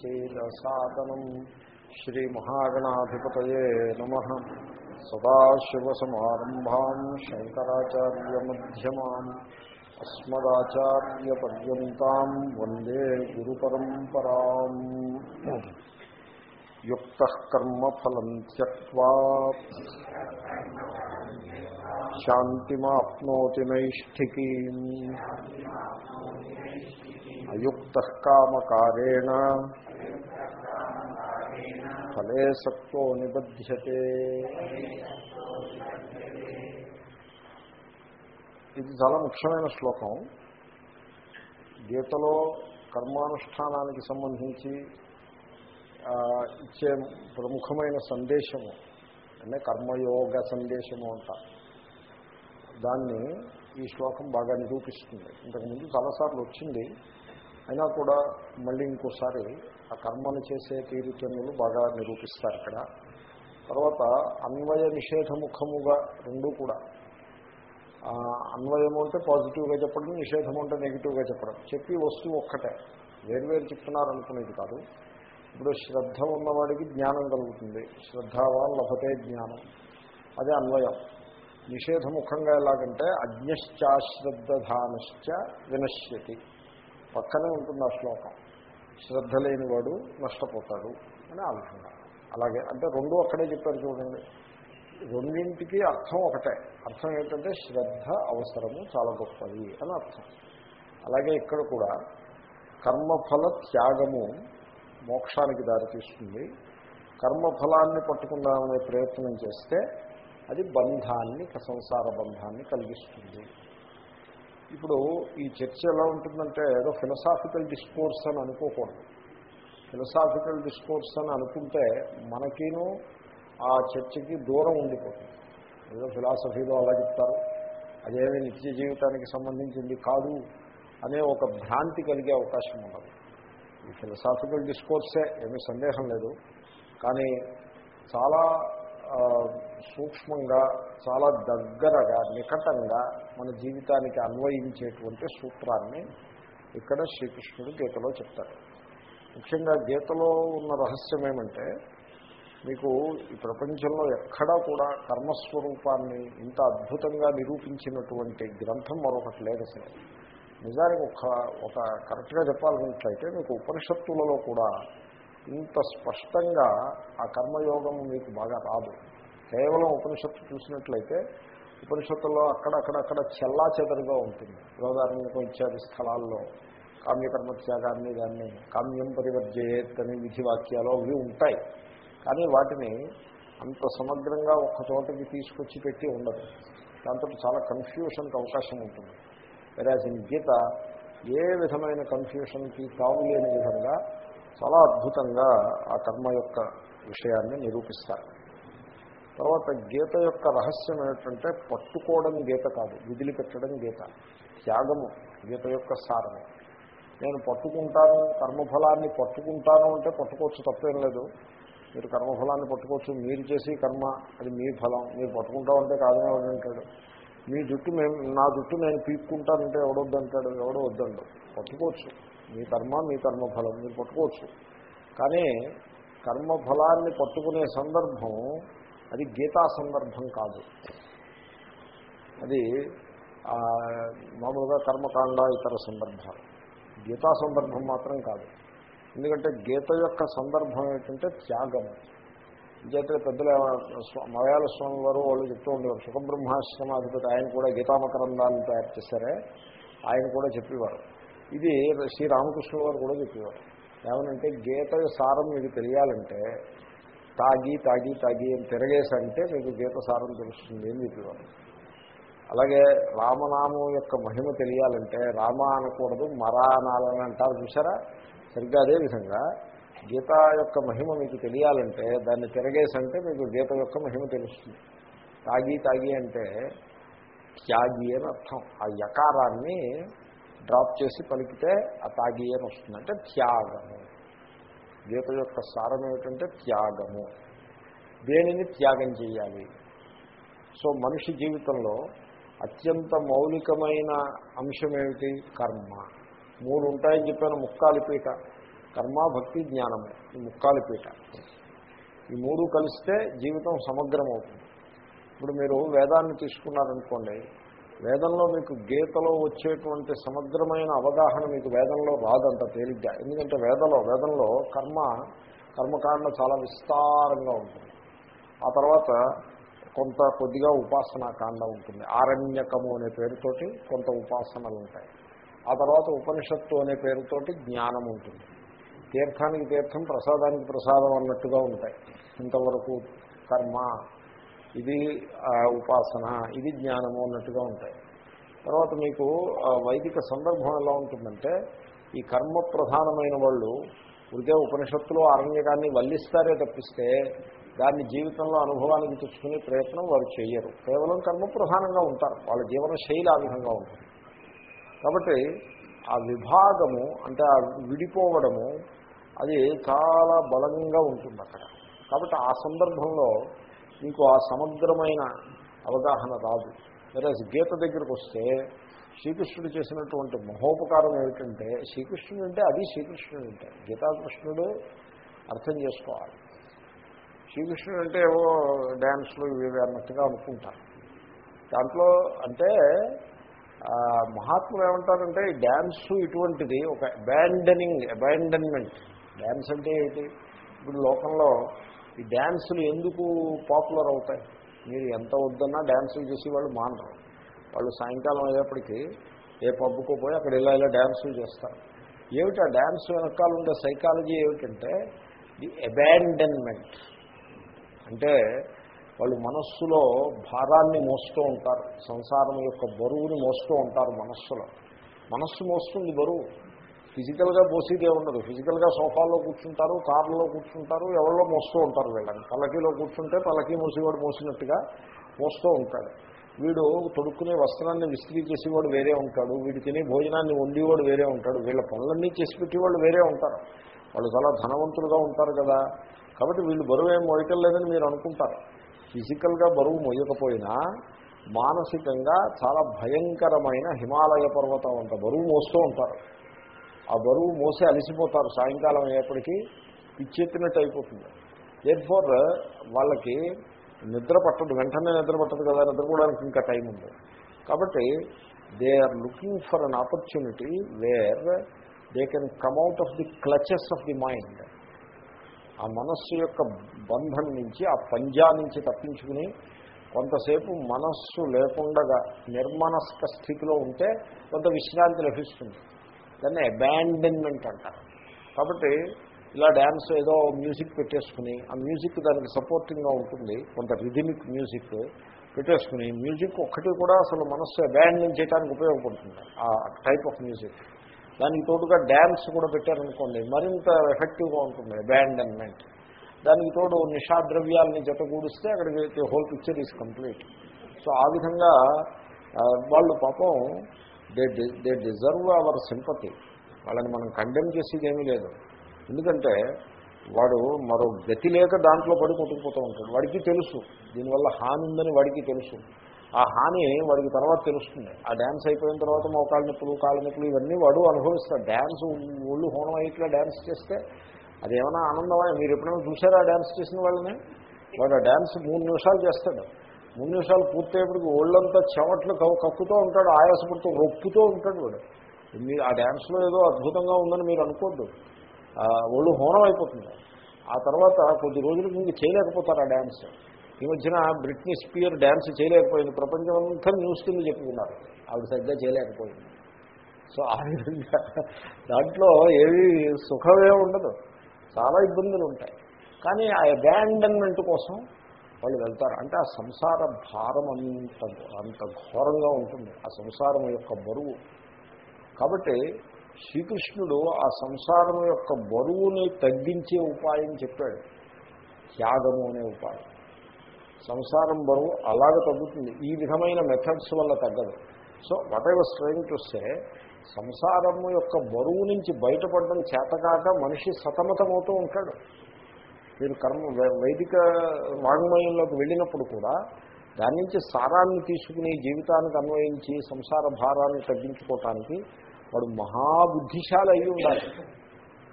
चेदसादनम् श्रीमहागणाधिपतये नमः। सदाशिवसमारम्भाम् शङ्कराचार्यमध्यमान् अस्मदाचार्यपर्यन्ताम् वंदे गुरुपरम्पराम्। युक्तः कर्मफलम् त्यक्त्वा शान्तिमाप्नोति नैष्ठिकीम्। अयुक्तः कामकारेण ఫలే సక్తో నిబధ్యతే. ఇది చాలా ముఖ్యమైన శ్లోకం. గీతలో కర్మానుష్ఠానానికి సంబంధించి ఇచ్చే ప్రముఖమైన సందేశము అంటే కర్మయోగ సందేశము అంట. దాన్ని ఈ శ్లోకం బాగా నిరూపిస్తుంది. ఇంతకుముందు చాలాసార్లు వచ్చింది. అయినా కూడా మళ్ళీ ఇంకోసారి ఆ కర్మను చేసే తీరుతెన్నులు బాగా నిరూపిస్తారు ఇక్కడ. తర్వాత అన్వయ నిషేధముఖముగా రెండూ కూడా. అన్వయము అంటే పాజిటివ్గా చెప్పడం నిషేధము అంటే నెగిటివ్గా చెప్పడం. చెప్పి వస్తువు ఒక్కటే. వేరువేరు చెప్తున్నారనుకునేది కాదు. ఇప్పుడు శ్రద్ధ ఉన్నవాడికి జ్ఞానం కలుగుతుంది. శ్రద్ధావాన్ లభతే జ్ఞానం. అదే అన్వయం. నిషేధముఖంగా ఎలాగంటే అజ్ఞశ్చాశ్రద్ధానశ్చ వినశ్యతి. పక్కనే ఉంటుంది ఆ శ్లోకం. శ్రద్ధ లేనివాడు నష్టపోతాడు అని ఆ విధంగా. అలాగే అంటే రెండు అక్కడే చెప్పారు చూడండి. రెండింటికి అర్థం ఒకటే. అర్థం ఏంటంటే శ్రద్ధ అవసరము చాలా గొప్పది అని అర్థం. అలాగే ఇక్కడ కూడా కర్మఫల త్యాగము మోక్షానికి దారితీస్తుంది. కర్మఫలాన్ని పట్టుకుందామనే ప్రయత్నం చేస్తే అది బంధాన్ని సంసార బంధాన్ని కలిగిస్తుంది. ఇప్పుడు ఈ చర్చ ఎలా ఉంటుందంటే ఏదో ఫిలసాఫికల్ డిస్కోర్స్ అని అనుకోకూడదు. ఫిలసాఫికల్ డిస్కోర్స్ అని అనుకుంటే మనకిను ఆ చర్చకి దూరం ఉండిపోతుంది. ఏదో ఫిలాసఫీలో అలా చెప్తారు. అదేమి నిత్య జీవితానికి సంబంధించింది కాదు అనే ఒక భ్రాంతి కలిగే అవకాశం ఉండదు. ఈ ఫిలసాఫికల్ డిస్కోర్సే ఏమీ సందేహం లేదు. కానీ చాలా సూక్ష్మంగా చాలా దగ్గరగా నికటంగా మన జీవితానికి అన్వయించేటువంటి సూత్రాన్ని ఇక్కడ శ్రీకృష్ణుడు గీతలో చెప్తారు ముఖ్యంగా గీతలో ఉన్న రహస్యం ఏమంటే మీకు ఈ ప్రపంచంలో ఎక్కడా కూడా కర్మస్వరూపాన్ని ఇంత అద్భుతంగా నిరూపించినటువంటి గ్రంథం మరొకటి లేదు అసలు. నిజానికి ఒక ఒక కరెక్ట్గా చెప్పాలన్నట్లయితే మీకు ఉపనిషత్తులలో కూడా ఇంత స్పష్టంగా ఆ కర్మయోగం మీకు బాగా రాదు. కేవలం ఉపనిషత్తు చూసినట్లయితే ఉపనిషత్తుల్లో అక్కడక్కడక్కడ చెల్లా చెదరుగా ఉంటుంది. ఉదాహరణకు ఇత్యాది స్థలాల్లో కామ్యకర్మ త్యాగాన్ని దాన్ని కామ్యం పరివర్జయేత్ అనే విధి వాక్యాలు అవి ఉంటాయి. కానీ వాటిని అంత సమగ్రంగా ఒక్క చోటకి తీసుకొచ్చి పెట్టి ఉండదు. దాంతో చాలా కన్ఫ్యూషన్కి అవకాశం ఉంటుంది. వెరాజ్ ఇన్ గీత ఏ విధమైన కన్ఫ్యూషన్కి తావులేని విధంగా చాలా అద్భుతంగా ఆ కర్మ యొక్క విషయాన్ని నిరూపిస్తారు. తర్వాత గీత యొక్క రహస్యం ఏమిటంటే పట్టుకోవడం గీత కాదు విదిలిపెట్టడం గీత. త్యాగము గీత యొక్క సారము. నేను పట్టుకుంటాను కర్మఫలాన్ని పట్టుకుంటాను అంటే పట్టుకోవచ్చు తప్పేం లేదు. మీరు కర్మఫలాన్ని పట్టుకోవచ్చు మీరు చేసి కర్మ అది మీ ఫలం. మీరు పట్టుకుంటామంటే కాదనే అంటాడు? మీ జుట్టు మేము నా జుట్టు నేను పీక్కుంటానంటే ఎవడొద్దంటాడు ఎవడో వద్దండు? పట్టుకోవచ్చు. మీ కర్మ మీ కర్మఫలం మీరు పట్టుకోవచ్చు. కానీ కర్మఫలాన్ని పట్టుకునే సందర్భం అది గీతా సందర్భం కాదు. అది మామూలుగా కర్మకాండ ఇతర సందర్భాలు. గీతా సందర్భం మాత్రం కాదు. ఎందుకంటే గీత యొక్క సందర్భం ఏంటంటే త్యాగం. విజేత పెద్దలు మలయాళ స్వామి వారు వాళ్ళు చెప్తూ ఉండేవారు. సుఖబ్రహ్మాశ్రమాధిపతి ఆయన కూడా గీతామకరందాన్ని తయారు చేశారే. ఆయన కూడా చెప్పేవారు. ఇది శ్రీరామకృష్ణ వారు కూడా చెప్పేవారు. ఏమనంటే గీత సారం మీకు తెలియాలంటే తాగి తాగి తాగి అని తిరగేసంటే మీకు గీత సారం తెలుస్తుంది అని చెప్పేవారు అలాగే రామనామం యొక్క మహిమ తెలియాలంటే రామ అనకూడదు మరా అనాలని అంటారు చూసారా సరిగ్గా అదేవిధంగా గీత యొక్క మహిమ మీకు తెలియాలంటే దాన్ని తిరగేసంటే మీకు గీత యొక్క మహిమ తెలుస్తుంది. తాగి తాగి అంటే త్యాగి అని అర్థం. ఆ యకారాన్ని డ్రాప్ చేసి పలికితే ఆ తాగి అని వస్తుంది. అంటే త్యాగము. గీత యొక్క సారం ఏమిటంటే త్యాగము. దేనిని త్యాగం చేయాలి? సో మనిషి జీవితంలో అత్యంత మౌలికమైన అంశం ఏమిటి? కర్మ. మూడు ఉంటాయని చెప్పాను ముక్కాలి పీట. కర్మ భక్తి జ్ఞానము. ఈ ముక్కాలి పీట. ఈ మూడు కలిస్తే జీవితం సమగ్రం అవుతుంది ఇప్పుడు మీరు వేదాన్ని తీసుకున్నారనుకోండి వేదంలో మీకు గీతలో వచ్చేటువంటి సమగ్రమైన అవగాహన మీకు వేదంలో రాదంత తేలిగ్గా. ఎందుకంటే వేదంలో వేదంలో కర్మ కర్మకాండ చాలా విస్తారంగా ఉంటుంది. ఆ తర్వాత కొంత కొద్దిగా ఉపాసనా కాండ ఉంటుంది. ఆరణ్యకము అనే పేరుతోటి కొంత ఉపాసనలు ఉంటాయి. ఆ తర్వాత ఉపనిషత్తు అనే పేరుతోటి జ్ఞానం ఉంటుంది. తీర్థానికి తీర్థం ప్రసాదానికి ప్రసాదం అన్నట్టుగా ఉంటాయి. ఇంతవరకు కర్మ ఇది ఆ, ఉపాసన ఇది జ్ఞానము అన్నట్టుగా ఉంటాయి. తర్వాత మీకు వైదిక సందర్భం ఎలా ఉంటుందంటే ఈ కర్మ ప్రధానమైన వాళ్ళు ఉడికే ఉపనిషత్తులో అరణ్యకాన్ని వల్లిస్తారే తప్పిస్తే దాన్ని జీవితంలో అనుభవానికి తెచ్చుకునే ప్రయత్నం వారు చేయరు కేవలం కర్మ ప్రధానంగా ఉంటారు. వాళ్ళ జీవన శైలి ఆ విధంగా ఉంటుంది. కాబట్టి ఆ విభాగము అంటే ఆ విడిపోవడము అది చాలా బలంగా ఉంటుంది అక్కడ. కాబట్టి ఆ సందర్భంలో మీకు ఆ సమగ్రమైన అవగాహన రాదు. వేరే గీత దగ్గరికి వస్తే శ్రీకృష్ణుడు చేసినటువంటి మహోపకారం ఏమిటంటే శ్రీకృష్ణుడు అంటే అది శ్రీకృష్ణుడు అంటే. గీతాకృష్ణుడు అర్థం చేసుకోవాలి. శ్రీకృష్ణుడు అంటే ఏవో డ్యాన్స్లు ఇవి అన్నట్టుగా అనుకుంటారు. దాంట్లో అంటే మహాత్ములు ఏమంటారంటే ఈ డ్యాన్స్ ఇటువంటిది ఒక అబాండనింగ్ అబాండన్మెంట్ డ్యాన్స్ అంటే ఏంటి? ఇప్పుడు లోకంలో ఈ డ్యాన్సులు ఎందుకు పాపులర్ అవుతాయి? మీరు ఎంత వద్దన్నా డ్యాన్సులు చేసి వాళ్ళు మానరు. వాళ్ళు సాయంకాలం అయ్యేప్పటికీ ఏ పబ్బుకో పోయి అక్కడ ఇలా ఇలా డ్యాన్సులు చేస్తారు. ఏమిటి ఆ డ్యాన్స్ వెనకాల ఉండే సైకాలజీ ఏమిటంటే ది అబాండన్మెంట్. అంటే వాళ్ళు మనస్సులో భారాన్ని మోస్తూ ఉంటారు. సంసారం యొక్క బరువుని మోస్తూ ఉంటారు మనస్సులో. మనస్సు మోస్తుంది బరువు. ఫిజికల్గా పోసేదే ఉండదు. ఫిజికల్గా సోఫాలో కూర్చుంటారు కార్లో కూర్చుంటారు ఎవరిలో మోస్తూ ఉంటారు వీళ్ళని. పల్లకీలో కూర్చుంటే పల్లకీ మోసేవాడు మోసినట్టుగా మోస్తూ ఉంటాడు. వీడు తొడుక్కునే వస్త్రాన్ని విస్త్రీ చేసేవాడు వేరే ఉంటాడు. వీడు తినే భోజనాన్ని వండేవాడు వేరే ఉంటాడు. వీళ్ళ పనులన్నీ చేసి పెట్టేవాళ్ళు వేరే ఉంటారు. వాళ్ళు చాలా ధనవంతులుగా ఉంటారు కదా. కాబట్టి వీళ్ళు బరువు ఏం మోయటం లేదని మీరు అనుకుంటారు. ఫిజికల్గా బరువు మోయకపోయినా మానసికంగా చాలా భయంకరమైన హిమాలయ పర్వతం అంత బరువు మోస్తూ ఉంటారు. ఆ బరువు మోసి అలసిపోతారు సాయంకాలం అయ్యేప్పటికీ పిచ్చెత్తినట్టు అయిపోతుంది. దేర్ ఫోర్ వాళ్ళకి నిద్ర పట్టదు వెంటనే నిద్ర పట్టదు కదా నిద్రపోవడానికి ఇంకా టైం ఉంది. కాబట్టి they are looking for an opportunity where they can come out of the clutches of the mind ఆ మనస్సు యొక్క బంధం నుంచి ఆ పంజా నుంచి తప్పించుకుని కొంతసేపు మనస్సు లేకుండా నిర్మనస్క స్థితిలో ఉంటే కొంత విశ్రాంతి లభిస్తుంది. దాన్ని అబాండన్మెంట్ అంటారు. కాబట్టి ఇలా డ్యాన్స్ ఏదో మ్యూజిక్ పెట్టేసుకుని ఆ మ్యూజిక్ దానికి సపోర్టింగ్గా ఉంటుంది కొంత రిథమిక్ మ్యూజిక్ పెట్టేసుకుని మ్యూజిక్ ఒక్కటి కూడా అసలు మనస్సు అబాండన్ చేయడానికి ఉపయోగపడుతుంది ఆ టైప్ ఆఫ్ మ్యూజిక్ దానికి తోడుగా డ్యాన్స్ కూడా పెట్టారనుకోండి మరింత ఎఫెక్టివ్గా ఉంటుంది అబాండన్మెంట్ దానికి తోడు నిషాద్రవ్యాలని జతగూడిస్తే అక్కడికి whole picture is complete so ఆ విధంగా వాళ్ళు పాపం they they deserve our sympathy వాళ్ళని మనం కండెమ్ చేసేది ఏమీ లేదు. ఎందుకంటే వాడు మరో గతి లేక దాంట్లో పడి కొట్టుకుపోతూ ఉంటాడు. వాడికి తెలుసు. దీనివల్ల హాని ఉందని వాడికి తెలుసు. ఆ హాని వాడికి తర్వాత తెలుస్తుంది. ఆ డ్యాన్స్ అయిపోయిన తర్వాత మోకాళ్ళ నొప్పులు కాళ్ళ నొప్పులు ఇవన్నీ వాడు అనుభవిస్తాడు. డ్యాన్స్ ఒళ్ళు హోనం అయ్యిట్లా డ్యాన్స్ చేస్తే అదేమైనా ఆనందమా? మీరు ఎప్పుడైనా చూసారా ఆ డ్యాన్స్ చేసిన వాళ్ళని? వాడు ఆ డ్యాన్స్ మూడు నిమిషాలు చేస్తాడు. మూడు నిమిషాలు పూర్తయ్యేప్పటికి ఒళ్ళంతా చెమట్లు కక్కుతూ ఉంటాడు ఆయాసపడుతూ రొప్పుతూ ఉంటాడు వాడు. మీరు ఆ డ్యాన్స్లో ఏదో అద్భుతంగా ఉందని మీరు అనుకోద్దు. ఒళ్ళు హోనం అయిపోతుంది. ఆ తర్వాత కొద్ది రోజులకి ఇంక చేయలేకపోతారు ఆ డ్యాన్స్. ఈ మధ్యన బ్రిట్నీ స్పియర్ డ్యాన్స్ చేయలేకపోయింది. ప్రపంచం అంతా న్యూస్ కింద చెప్పుకున్నారు. ఆవిడ సరిగ్గా చేయలేకపోయింది. సో ఆ విధంగా దాంట్లో ఏవి సుఖమే ఉండదు. చాలా ఇబ్బందులు ఉంటాయి. కానీ ఆ అబాండన్మెంట్ కోసం వాళ్ళు వెళ్తారు. అంటే ఆ సంసార భారం అంత అంత ఘోరంగా ఉంటుంది. ఆ సంసారం యొక్క బరువు. కాబట్టి శ్రీకృష్ణుడు ఆ సంసారం యొక్క బరువుని తగ్గించే ఉపాయం చెప్పాడు. త్యాగము అనే ఉపాయం. సంసారం బరువు అలాగ తగ్గుతుంది. ఈ విధమైన మెథడ్స్ వల్ల తగ్గదు. So whatever was trying సంసారము యొక్క బరువు నుంచి బయటపడడం చేతకాక మనిషి సతమతమవుతూ ఉంటాడు. మీరు కర్మ వైదిక వాంగ్మయంలోకి వెళ్ళినప్పుడు కూడా దాని నుంచి సారాన్ని తీసుకుని జీవితానికి అన్వయించి సంసార భారాన్ని తగ్గించుకోవటానికి వాడు మహాబుద్ధిశాలి అయి ఉండాలి.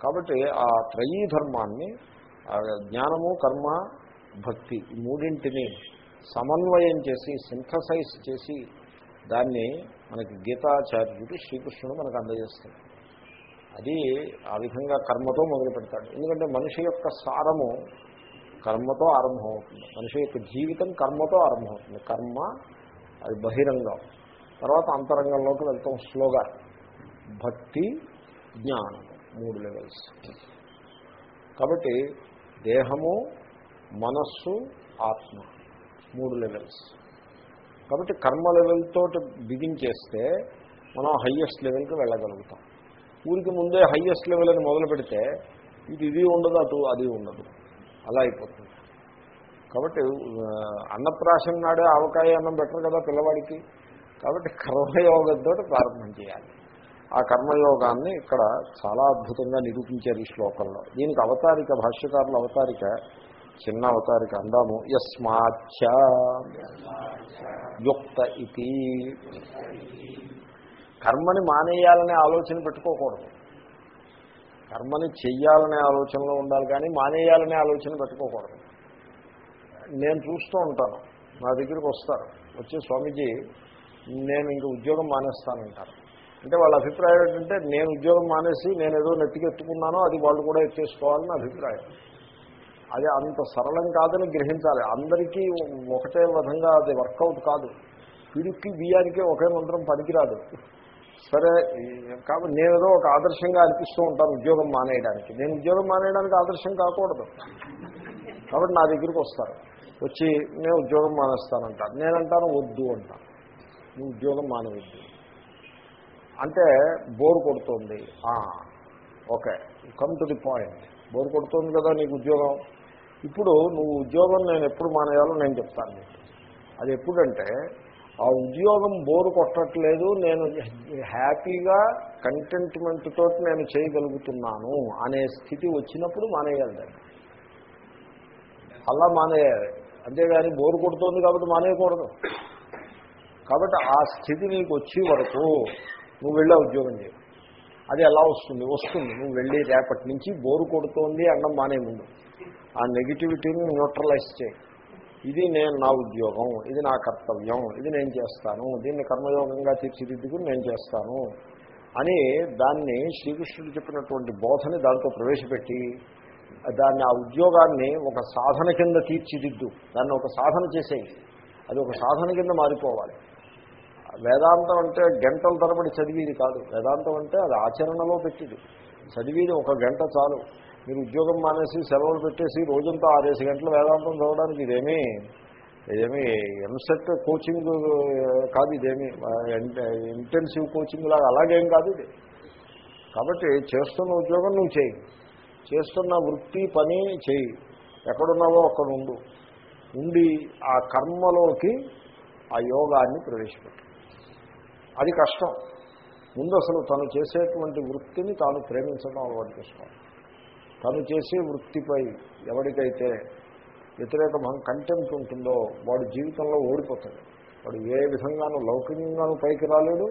కాబట్టి ఆ త్రయీ ధర్మాన్ని ఆ జ్ఞానము కర్మ భక్తి ఈ మూడింటిని సమన్వయం చేసి సింథసైజ్ చేసి దాన్ని మనకి గీతాచార్యుడు శ్రీకృష్ణుడు మనకు అందజేస్తాడు అది ఆ విధంగా కర్మతో మొదలు పెడతాడు. ఎందుకంటే మనిషి యొక్క సారము కర్మతో ఆరంభమవుతుంది. మనిషి యొక్క జీవితం కర్మతో ఆరంభమవుతుంది. కర్మ అది బహిరంగం. తర్వాత అంతరంగంలోకి వెళ్తాం స్లోగా. భక్తి జ్ఞానం మూడు లెవెల్స్. కాబట్టి దేహము మనస్సు ఆత్మ మూడు లెవెల్స్. కాబట్టి కర్మ లెవెల్తో బిగించేస్తే మనం హయ్యెస్ట్ లెవెల్కి వెళ్ళగలుగుతాం. ఊరికి ముందే హయ్యెస్ట్ లెవెల్ అని మొదలు పెడితే ఇది ఇది ఉండదు అటు అది ఉండదు. అలా అయిపోతుంది. కాబట్టి అన్నప్రాశం నాడే ఆవకాయ అన్నం బెటర్ కదా పిల్లవాడికి? కాబట్టి కర్మయోగంతో ప్రారంభం చేయాలి. ఆ కర్మయోగాన్ని ఇక్కడ చాలా అద్భుతంగా నిరూపించారు ఈ శ్లోకంలో. దీనికి అవతారిక భాష్యకారుల అవతారిక చిన్న అవతారిక అందాము. యస్మాచ్చ. యుక్త ఇది కర్మని మానేయాలనే ఆలోచన పెట్టుకోకూడదు. కర్మని చెయ్యాలనే ఆలోచనలో ఉండాలి కానీ మానేయాలనే ఆలోచన పెట్టుకోకూడదు. నేను చూస్తూ ఉంటాను. నా దగ్గరికి వస్తారు. వచ్చి స్వామీజీ నేను ఇంక ఉద్యోగం మానేస్తానంటారు. అంటే వాళ్ళ అభిప్రాయం ఏంటంటే నేను ఉద్యోగం మానేసి నేను ఏదో నెత్తికెత్తుకున్నానో అది వాళ్ళు కూడా ఎత్తేసుకోవాలని అభిప్రాయం. అది అంత సరళం కాదని గ్రహించాలి. అందరికీ ఒకటే విధంగా అది వర్కౌట్ కాదు. పిడికి బియ్యానికి ఒకే మంత్రం పనికిరాదు. సరే కాబట్టి నేను ఏదో ఒక ఆదర్శంగా అనిపిస్తూ ఉంటాను ఉద్యోగం మానేయడానికి. నేను ఉద్యోగం మానేయడానికి ఆదర్శం కాకూడదు. కాబట్టి నా దగ్గరికి వస్తారు. వచ్చి నేను ఉద్యోగం మానేస్తానంటాను నేనంటాను వద్దు అంటాను నువ్వు ఉద్యోగం మానేయద్దు అంటే bore కొడుతోంది. Okay come to the point bore కొడుతోంది కదా నీకు ఉద్యోగం? ఇప్పుడు నువ్వు ఉద్యోగం నేను ఎప్పుడు మానేయాలో నేను చెప్తాను అది ఎప్పుడంటే ఆ ఉద్యోగం బోరు కొట్టట్లేదు నేను హ్యాపీగా కంటెంట్మెంట్ తోటి నేను చేయగలుగుతున్నాను అనే స్థితి వచ్చినప్పుడు మానేయాలి దాన్ని. అలా మానేయాలి. అంతేగాని బోరు కొడుతోంది కాబట్టి మానేయకూడదు. కాబట్టి ఆ స్థితి నీకు వచ్చే వరకు నువ్వు వెళ్ళా ఉద్యోగం చేయి. అది ఎలా వస్తుంది? వస్తుంది. నువ్వు వెళ్ళి రేపటి నుంచి బోరు కొడుతోంది అన్నం మానే ముందు. ఆ నెగిటివిటీని న్యూట్రలైజ్ చేయి. ఇది నేను నా ఉద్యోగం ఇది నా కర్తవ్యం ఇది నేను చేస్తాను దీన్ని కర్మయోగంగా తీర్చిదిద్దుకుని నేను చేస్తాను అని దాన్ని శ్రీకృష్ణుడు చెప్పినటువంటి బోధని దాంతో ప్రవేశపెట్టి దాన్ని ఆ ఉద్యోగాన్ని ఒక సాధన కింద తీర్చిదిద్దు దాన్ని ఒక సాధన చేసేయి అది ఒక సాధన కింద మారిపోవాలి. వేదాంతం అంటే గంటల తరబడి చదివేది కాదు వేదాంతం అంటే అది ఆచరణలో పెట్టిది. చదివేది ఒక గంట చాలు. మీరు ఉద్యోగం మానేసి సెలవులు పెట్టేసి రోజంతా ఆరేసి గంటలు వేదాంతం చదవడానికి ఇదేమీ ఇదేమి ఎంసెట్ కోచింగ్ కాదు ఇదేమి ఇంటెన్సివ్ కోచింగ్ లాగా అలాగేం కాదు ఇది. కాబట్టి చేస్తున్న ఉద్యోగం నువ్వు చేయి. చేస్తున్న వృత్తి పని చేయి. ఎక్కడున్నావో అక్కడ ఉండు. ఉండి ఆ కర్మలోకి ఆ యోగాన్ని ప్రవేశపెట్టు. అది కష్టం. ముందు అసలు తను చేసేటువంటి వృత్తిని తాను ప్రేమించడం అలవాటు చేసుకోవాలి. తను చేసే వృత్తిపై ఎవరికైతే వ్యతిరేక కంటెంట్ ఉంటుందో వాడు జీవితంలో ఓడిపోతాడు. వాడు ఏ విధంగానూ లౌకికంగానూ పైకి రాలేడు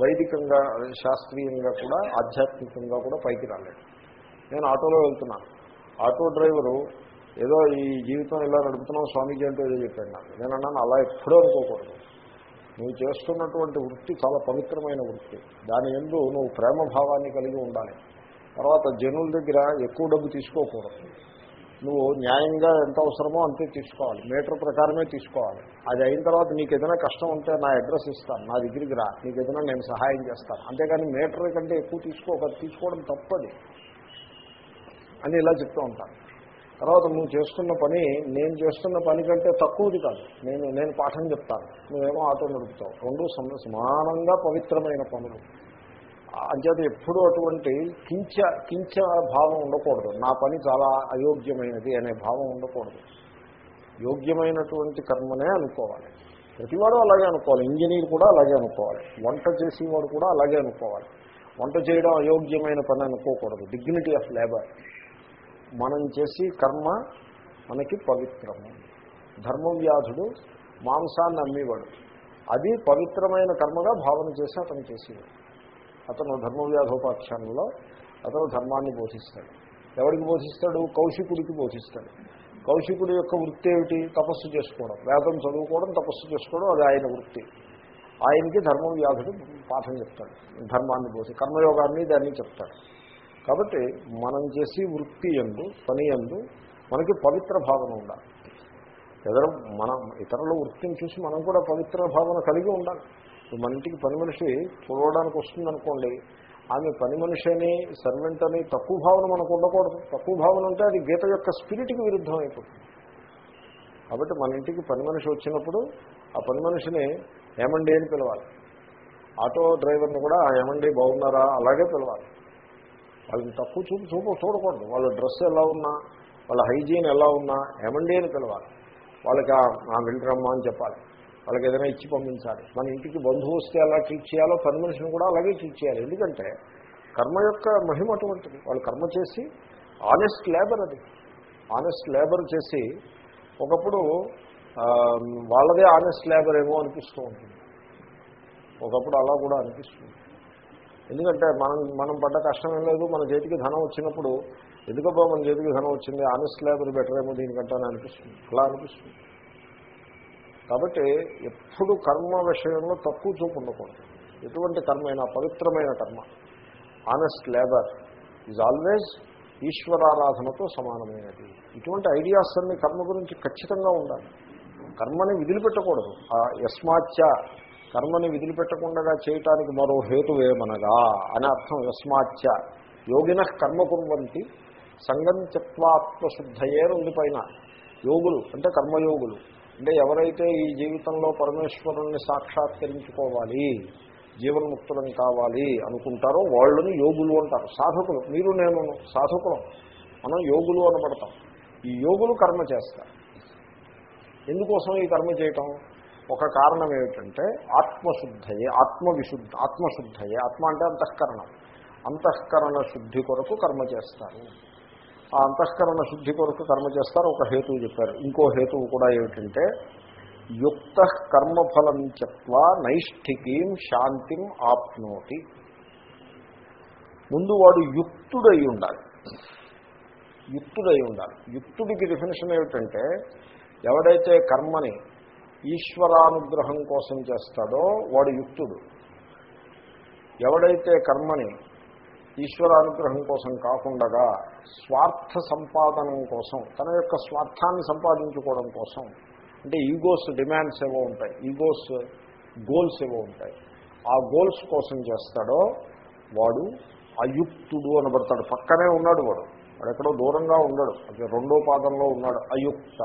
వైదికంగా శాస్త్రీయంగా కూడా ఆధ్యాత్మికంగా కూడా పైకి రాలేడు. నేను ఆటోలో వెళ్తున్నాను. ఆటో డ్రైవరు ఏదో ఈ జీవితం ఇలా నడుపుతున్నాం స్వామీజీ అంటూ ఏదో చెప్పాను నాకు. నేను అన్నాను అలా ఎప్పుడూ అనుకోకూడదు. నువ్వు చేస్తున్నటువంటి వృత్తి చాలా పవిత్రమైన వృత్తి. దాని ఎందు నువ్వు ప్రేమ భావాన్ని కలిగి ఉండాలి. తర్వాత జనుల దగ్గర ఎక్కువ డబ్బు తీసుకోకూడదు. నువ్వు న్యాయంగా ఎంత అవసరమో అంతే తీసుకోవాలి. మీటర్ ప్రకారమే తీసుకోవాలి. అది అయిన తర్వాత నీకు ఏదైనా కష్టం ఉంటే నా అడ్రస్ ఇస్తాను నా దగ్గరికి రా. నీకు ఏదైనా నేను సహాయం చేస్తాను. అంతేకాని మీటర్ కంటే ఎక్కువ తీసుకోక తీసుకోవడం తప్పది అని ఇలా చెప్తూ ఉంటాను. తర్వాత నువ్వు చేస్తున్న పని నేను చేస్తున్న పని కంటే తక్కువది కాదు. నేను నేను పాఠం చెప్తాను. నువ్వేమో ఆటో నడుపుతావు. రెండు సమానంగా పవిత్రమైన పనులు. అంచేత ఎప్పుడూ అటువంటి కించ కించ భావం ఉండకూడదు. నా పని చాలా అయోగ్యమైనది అనే భావం ఉండకూడదు. యోగ్యమైనటువంటి కర్మనే అనుకోవాలి. ప్రతివాడు అలాగే అనుకోవాలి. ఇంజనీర్ కూడా అలాగే అనుకోవాలి. వంట చేసేవాడు కూడా అలాగే అనుకోవాలి. వంట చేయడం అయోగ్యమైన పని అనుకోకూడదు. డిగ్నిటీ ఆఫ్ లేబర్ మనం చేసి కర్మ మనకి పవిత్రము. ధర్మవ్యాధుడు మాంసాన్ని అమ్మేవాడు అది పవిత్రమైన కర్మగా భావన చేసి అతను చేసేవాడు. అతను ధర్మవ్యాధోపాఖ్యానంలో అతను ధర్మాన్ని బోధిస్తాడు. ఎవరికి బోధిస్తాడు? కౌశికుడికి బోధిస్తాడు. కౌశికుడి యొక్క వృత్తి ఏమిటి? తపస్సు చేసుకోవడం. వేదం చదువుకోవడం తపస్సు చేసుకోవడం అది ఆయన వృత్తి. ఆయనకి ధర్మం వ్యాధుడు పాఠం చెప్తాడు. ధర్మాన్ని పోసి కర్మయోగాన్ని దాన్ని చెప్తాడు. కాబట్టి మనం చేసి వృత్తి ఎందు పని ఎందు మనకి పవిత్ర భావన ఉండాలి. ఎదరం మనం ఇతరుల వృత్తిని చూసి మనం కూడా పవిత్ర భావన కలిగి ఉండాలి. మన ఇంటికి పని మనిషి చూడడానికి వస్తుందనుకోండి ఆమె పని మనిషి అని సర్వెంట్ అని తక్కువ భావన మనకు ఉండకూడదు. తక్కువ భావన ఉంటే అది గీత యొక్క స్పిరిట్కి విరుద్ధం అయిపోతుంది కాబట్టి మన ఇంటికి పని మనిషి వచ్చినప్పుడు ఆ పని మనిషిని ఏమండి అని పిలవాలి. ఆటో డ్రైవర్ని కూడా ఏమండి బాగున్నారా? అలాగే పిలవాలి. వాళ్ళని తక్కువ చూపు చూపు చూడకూడదు. వాళ్ళ డ్రెస్ ఎలా ఉన్నా వాళ్ళ హైజీన్ ఎలా ఉన్నా ఏమండి అని పిలవాలి. వాళ్ళకి ఆ వెళ్ళరమ్మా అని చెప్పాలి. వాళ్ళకి ఏదైనా ఇచ్చి పంపించాలి. మన ఇంటికి బంధువు వస్తే ఎలా ట్రీట్ చేయాలో పని మనిషిని కూడా అలాగే ట్రీట్ చేయాలి. ఎందుకంటే కర్మ యొక్క మహిమ అటువంటిది. వాళ్ళు కర్మ చేసి ఆనెస్ట్ లేబర్ అది. ఆనెస్ట్ లేబర్ చేసి ఒకప్పుడు వాళ్ళదే ఆనెస్ట్ లేబర్ ఏమో అనిపిస్తూ ఉంటుంది. ఒకప్పుడు అలా కూడా అనిపిస్తుంది. ఎందుకంటే మనం మనం పడ్డ కష్టం ఏం లేదు. మన చేతికి ధనం వచ్చినప్పుడు ఎందుకబ్బా మన చేతికి ధనం వచ్చింది? ఆనెస్ట్ లేబర్ బెటర్ ఏమో దీనికంటే అని అనిపిస్తుంది. అలా అనిపిస్తుంది. కాబట్టి ఎప్పుడు కర్మ విషయంలో తక్కువ చూపు ఉండకూడదు. ఎటువంటి కర్మ అయినా పవిత్రమైన karma. Honest labour is always ఈశ్వరారాధనతో సమానమైనది. ఇటువంటి ఐడియాస్ అన్ని కర్మ గురించి ఖచ్చితంగా ఉండాలి. కర్మని విదిలిపెట్టకూడదు. ఆ యస్మాచ్య కర్మని విదిలిపెట్టకుండా చేయటానికి మరో హేతువేమనగా అని అర్థం యస్మాచ్య యోగిన కర్మ కుర్వంతి సంగం చత్వాత్మశుద్ధయే ఉంది పైన. యోగులు అంటే కర్మయోగులు. అంటే ఎవరైతే ఈ జీవితంలో పరమేశ్వరుణ్ణి సాక్షాత్కరించుకోవాలి జీవన్ముక్తులను కావాలి అనుకుంటారో వాళ్ళని యోగులు అంటారు సాధకులు. మీరు నేను సాధకులు. మనం యోగులు అనబడతాం. ఈ యోగులు కర్మ చేస్తారు. ఎందుకోసం ఈ కర్మ చేయటం? ఒక కారణం ఏమిటంటే ఆత్మశుద్ధయే ఆత్మవిశుద్ధ ఆత్మశుద్ధయే. ఆత్మ అంటే అంతఃకరణం. అంతఃకరణ శుద్ధి కొరకు కర్మ చేస్తారు. ఆ అంతఃకరణ శుద్ధి కొరకు కర్మ చేస్తారు ఒక హేతువు చెప్పారు. ఇంకో హేతువు కూడా ఏమిటంటే యుక్త కర్మఫలం చెప్వా నైష్ఠికీం శాంతిం ఆప్నోతి. ముందు వాడు యుక్తుడై ఉండాలి. యుక్తుడై ఉండాలి. యుక్తుడికి డెఫినేషన్ ఏమిటంటే ఎవడైతే కర్మని ఈశ్వరానుగ్రహం కోసం చేస్తాడో వాడు యుక్తుడు. ఎవడైతే కర్మని ఈశ్వరానుగ్రహం కోసం కాకుండా స్వార్థ సంపాదనం కోసం తన యొక్క స్వార్థాన్ని సంపాదించుకోవడం కోసం అంటే ఈగోస్ డిమాండ్స్ ఏవో ఉంటాయి ఈగోస్ గోల్స్ ఏవో ఉంటాయి. ఆ గోల్స్ కోసం చేస్తాడో వాడు అయుక్తుడు అనబడతాడు. పక్కనే ఉన్నాడు వాడు వాడు ఎక్కడో దూరంగా ఉన్నాడు అది రెండో పాదంలో ఉన్నాడు అయుక్త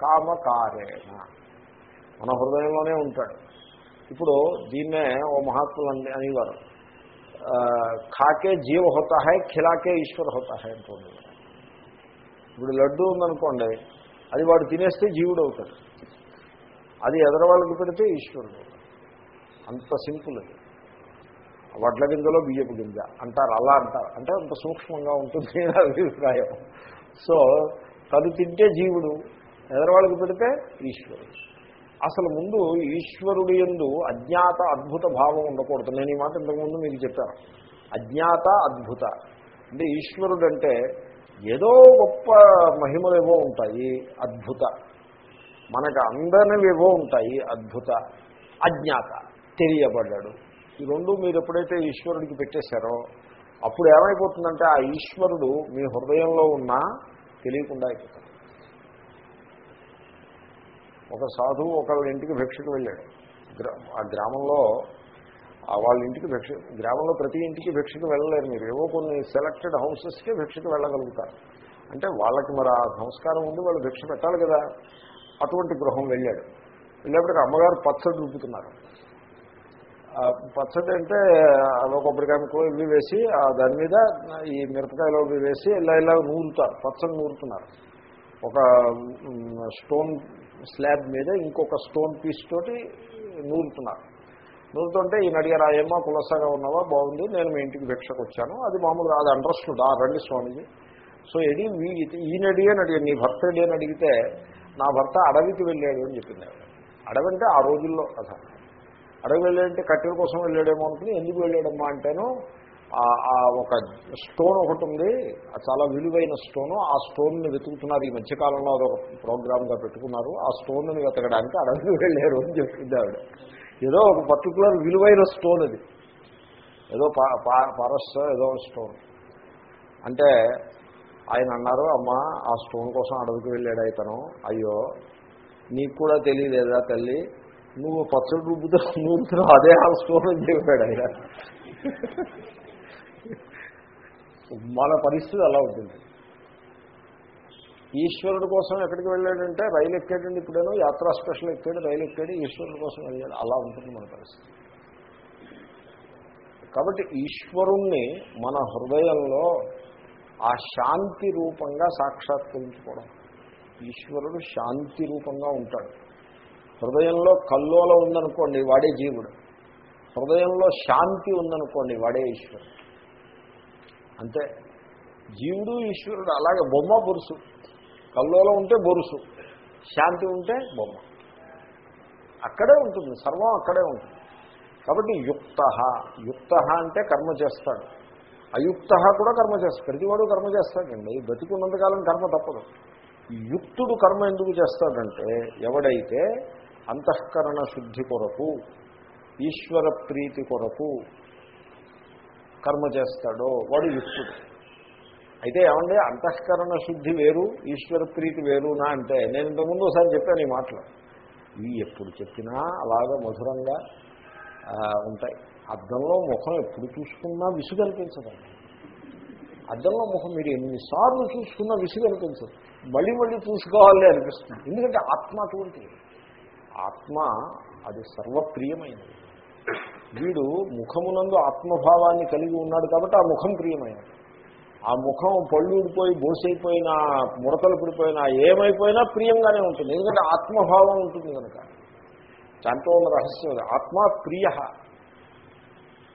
కామకారేణ. మన హృదయంలోనే ఉంటాడు. ఇప్పుడు దీన్నే ఓ మహాత్ములు అనేవారు. అనేవారు ఖాకే జీవ హోతా హై ఖిలాకే ఈశ్వర్ హోతా హై అంటుంది ఇప్పుడు లడ్డు ఉందనుకోండి అది వాడు తినేస్తే జీవుడు అవుతాడు. అది ఎదరవాళ్ళకి పెడితే ఈశ్వరుడు అంత సింపుల్ అది. వడ్ల గింజలో బియ్యపు గింజ అంటారు అలా అంటారు. అంటే అంత సూక్ష్మంగా ఉంటుంది అభిప్రాయం. సో తను తింటే జీవుడు ఎదరవాళ్ళకి పెడితే ఈశ్వరుడు. అసలు ముందు ఈశ్వరుడు ఎందు అజ్ఞాత అద్భుత భావం ఉండకూడదు. నేను ఈ మాట ఇంతకుముందు మీకు చెప్పాను అజ్ఞాత అద్భుత. అంటే ఈశ్వరుడు అంటే ఏదో గొప్ప మహిమలేవో ఉంటాయి అద్భుత. మనకు అందనివేవో ఉంటాయి అద్భుత. అజ్ఞాత. తెలియబడ్డాడు. ఈ రెండు మీరు ఎప్పుడైతే ఈశ్వరుడికి పెట్టేశారో అప్పుడు ఏమైపోతుందంటే ఆ ఈశ్వరుడు మీ హృదయంలో ఉన్నా తెలియకుండా అయిపోతాడు. ఒక సాధువు ఒకళ్ళ ఇంటికి భిక్షకు వెళ్ళాడు. ఆ గ్రామంలో వాళ్ళ ఇంటికి భిక్ష గ్రామంలో ప్రతి ఇంటికి భిక్షకు వెళ్ళలేరు మీరు. ఏవో కొన్ని సెలెక్టెడ్ హౌసెస్కే భిక్షకు వెళ్ళగలుగుతారు. అంటే వాళ్ళకి మరి ఆ సంస్కారం ఉంది వాళ్ళు భిక్ష పెట్టాలి కదా. అటువంటి గృహం వెళ్ళాడు. వెళ్ళేప్పటికీ అమ్మగారు పచ్చడి రుబ్బుతున్నారు. పచ్చడి అంటే కొబ్బరికాయ ముక్కలు ఇవి వేసి దాని మీద ఈ మిరపకాయలు ఇవి వేసి ఇలా ఇలా నూరుతారు. పచ్చడి నూరుతున్నారు. ఒక స్టోన్ స్లాబ్ మీద ఇంకొక స్టోన్ పీస్ తోటి నూరుతున్నారు నూరుతుంటే ఈయన అడిగారు ఆ ఏమో కులసగా ఉన్నావా? బాగుంది. నేను మీ ఇంటికి భిక్షకు వచ్చాను. అది మామూలుగా అది అండర్స్టూడ్ ఆ రండి స్వామిజీ. సో ఎడి ఈయన అడిగాను అడిగాను నీ భర్త ఎడి అని అడిగితే నా భర్త అడవికి వెళ్ళాడు అని చెప్పింది అడవి అంటే ఆ రోజుల్లో కథ. అడవి వెళ్ళాడంటే కట్టెల కోసం వెళ్ళాడేమో అనుకుని ఎందుకు వెళ్ళాడమ్మా? అంటేను ఒక స్టోన్ ఒకటి ఉంది. చాలా విలువైన స్టోను. ఆ స్టోన్ని వెతుకుతున్నారు. ఈ మధ్యకాలంలో అదొక ప్రోగ్రామ్గా పెట్టుకున్నారు. ఆ స్టోన్ని వెతకడానికి అడవికి వెళ్ళారు అని చెప్పింది ఆవిడ. ఏదో ఒక పర్టికులర్ విలువైన స్టోన్ అది. ఏదో పా పారస్ ఏదో స్టోన్. అంటే ఆయన అన్నారు అమ్మ ఆ స్టోన్ కోసం అడవికి వెళ్ళాడు అయితను అయ్యో నీకు కూడా తెలియలేదా తల్లి? నువ్వు పచ్చడి రుబ్బుతో నూరుతున్నావు అదే ఆ స్టోన్ అని చెప్పాడు ఆయన. మన పరిస్థితి అలా ఉంటుంది. ఈశ్వరుడు కోసం ఎక్కడికి వెళ్ళాడంటే రైలు ఎక్కాడండి ఇప్పుడేనో యాత్రా స్పెషల్ ఎక్కాడు రైలు ఎక్కాడు ఈశ్వరుడు కోసం వెళ్ళాడు అలా ఉంటుంది మన పరిస్థితి. కాబట్టి ఈశ్వరుణ్ణి మన హృదయంలో ఆ శాంతి రూపంగా సాక్షాత్కరించుకోవడం. ఈశ్వరుడు శాంతి రూపంగా ఉంటాడు. హృదయంలో కల్లోలం ఉందనుకోండి వాడే జీవుడు. హృదయంలో శాంతి ఉందనుకోండి వాడే ఈశ్వరుడు. అంతే. జీవుడు ఈశ్వరుడు అలాగే బొమ్మ బొరుసు. కల్లోలో ఉంటే బొరుసు. శాంతి ఉంటే బొమ్మ. అక్కడే ఉంటుంది సర్వం అక్కడే ఉంటుంది. కాబట్టి యుక్త యుక్త అంటే కర్మ చేస్తాడు. అయుక్త కూడా కర్మ చేస్తాడు. ప్రతివాడు కర్మ చేస్తాడండి. బతికున్నంతకాలం కర్మ తప్పదు. యుక్తుడు కర్మ ఎందుకు చేస్తాడంటే ఎవడైతే అంతఃకరణ శుద్ధి కొరకు ఈశ్వర ప్రీతి కొరకు కర్మ చేస్తాడో వాడు యుక్తుడు. అయితే ఏమండి అంతఃకరణ శుద్ధి వేరు ఈశ్వర ప్రీతి వేరునా అంటే. నేను ఇంతకుముందు ఒకసారి చెప్పాను ఈ మాటలు. ఇవి ఎప్పుడు చెప్పినా అలాగా మధురంగా ఉంటాయి. అద్దంలో ముఖం ఎప్పుడు చూసుకున్నా విసుగు అనిపించదండి అద్దంలో ముఖం మీరు ఎన్నిసార్లు చూసుకున్నా విసుగు అనిపించదు. మళ్ళీ మళ్ళీ చూసుకోవాలి అనిపిస్తుంది. ఎందుకంటే ఆత్మ అటువంటిది. ఆత్మ అది సర్వప్రియమైనది. వీడు ముఖమునందు ఆత్మభావాన్ని కలిగి ఉన్నాడు కాబట్టి ఆ ముఖం ప్రియమైనది. ఆ ముఖం పళ్ళు ఊడిపోయి బోసైపోయినా ముడతలు పడిపోయినా ఏమైపోయినా ప్రియంగానే ఉంటుంది. ఎందుకంటే ఆత్మభావం ఉంటుంది కనుక. దాంట్లో ఉన్న రహస్యం ఆత్మ ప్రియ.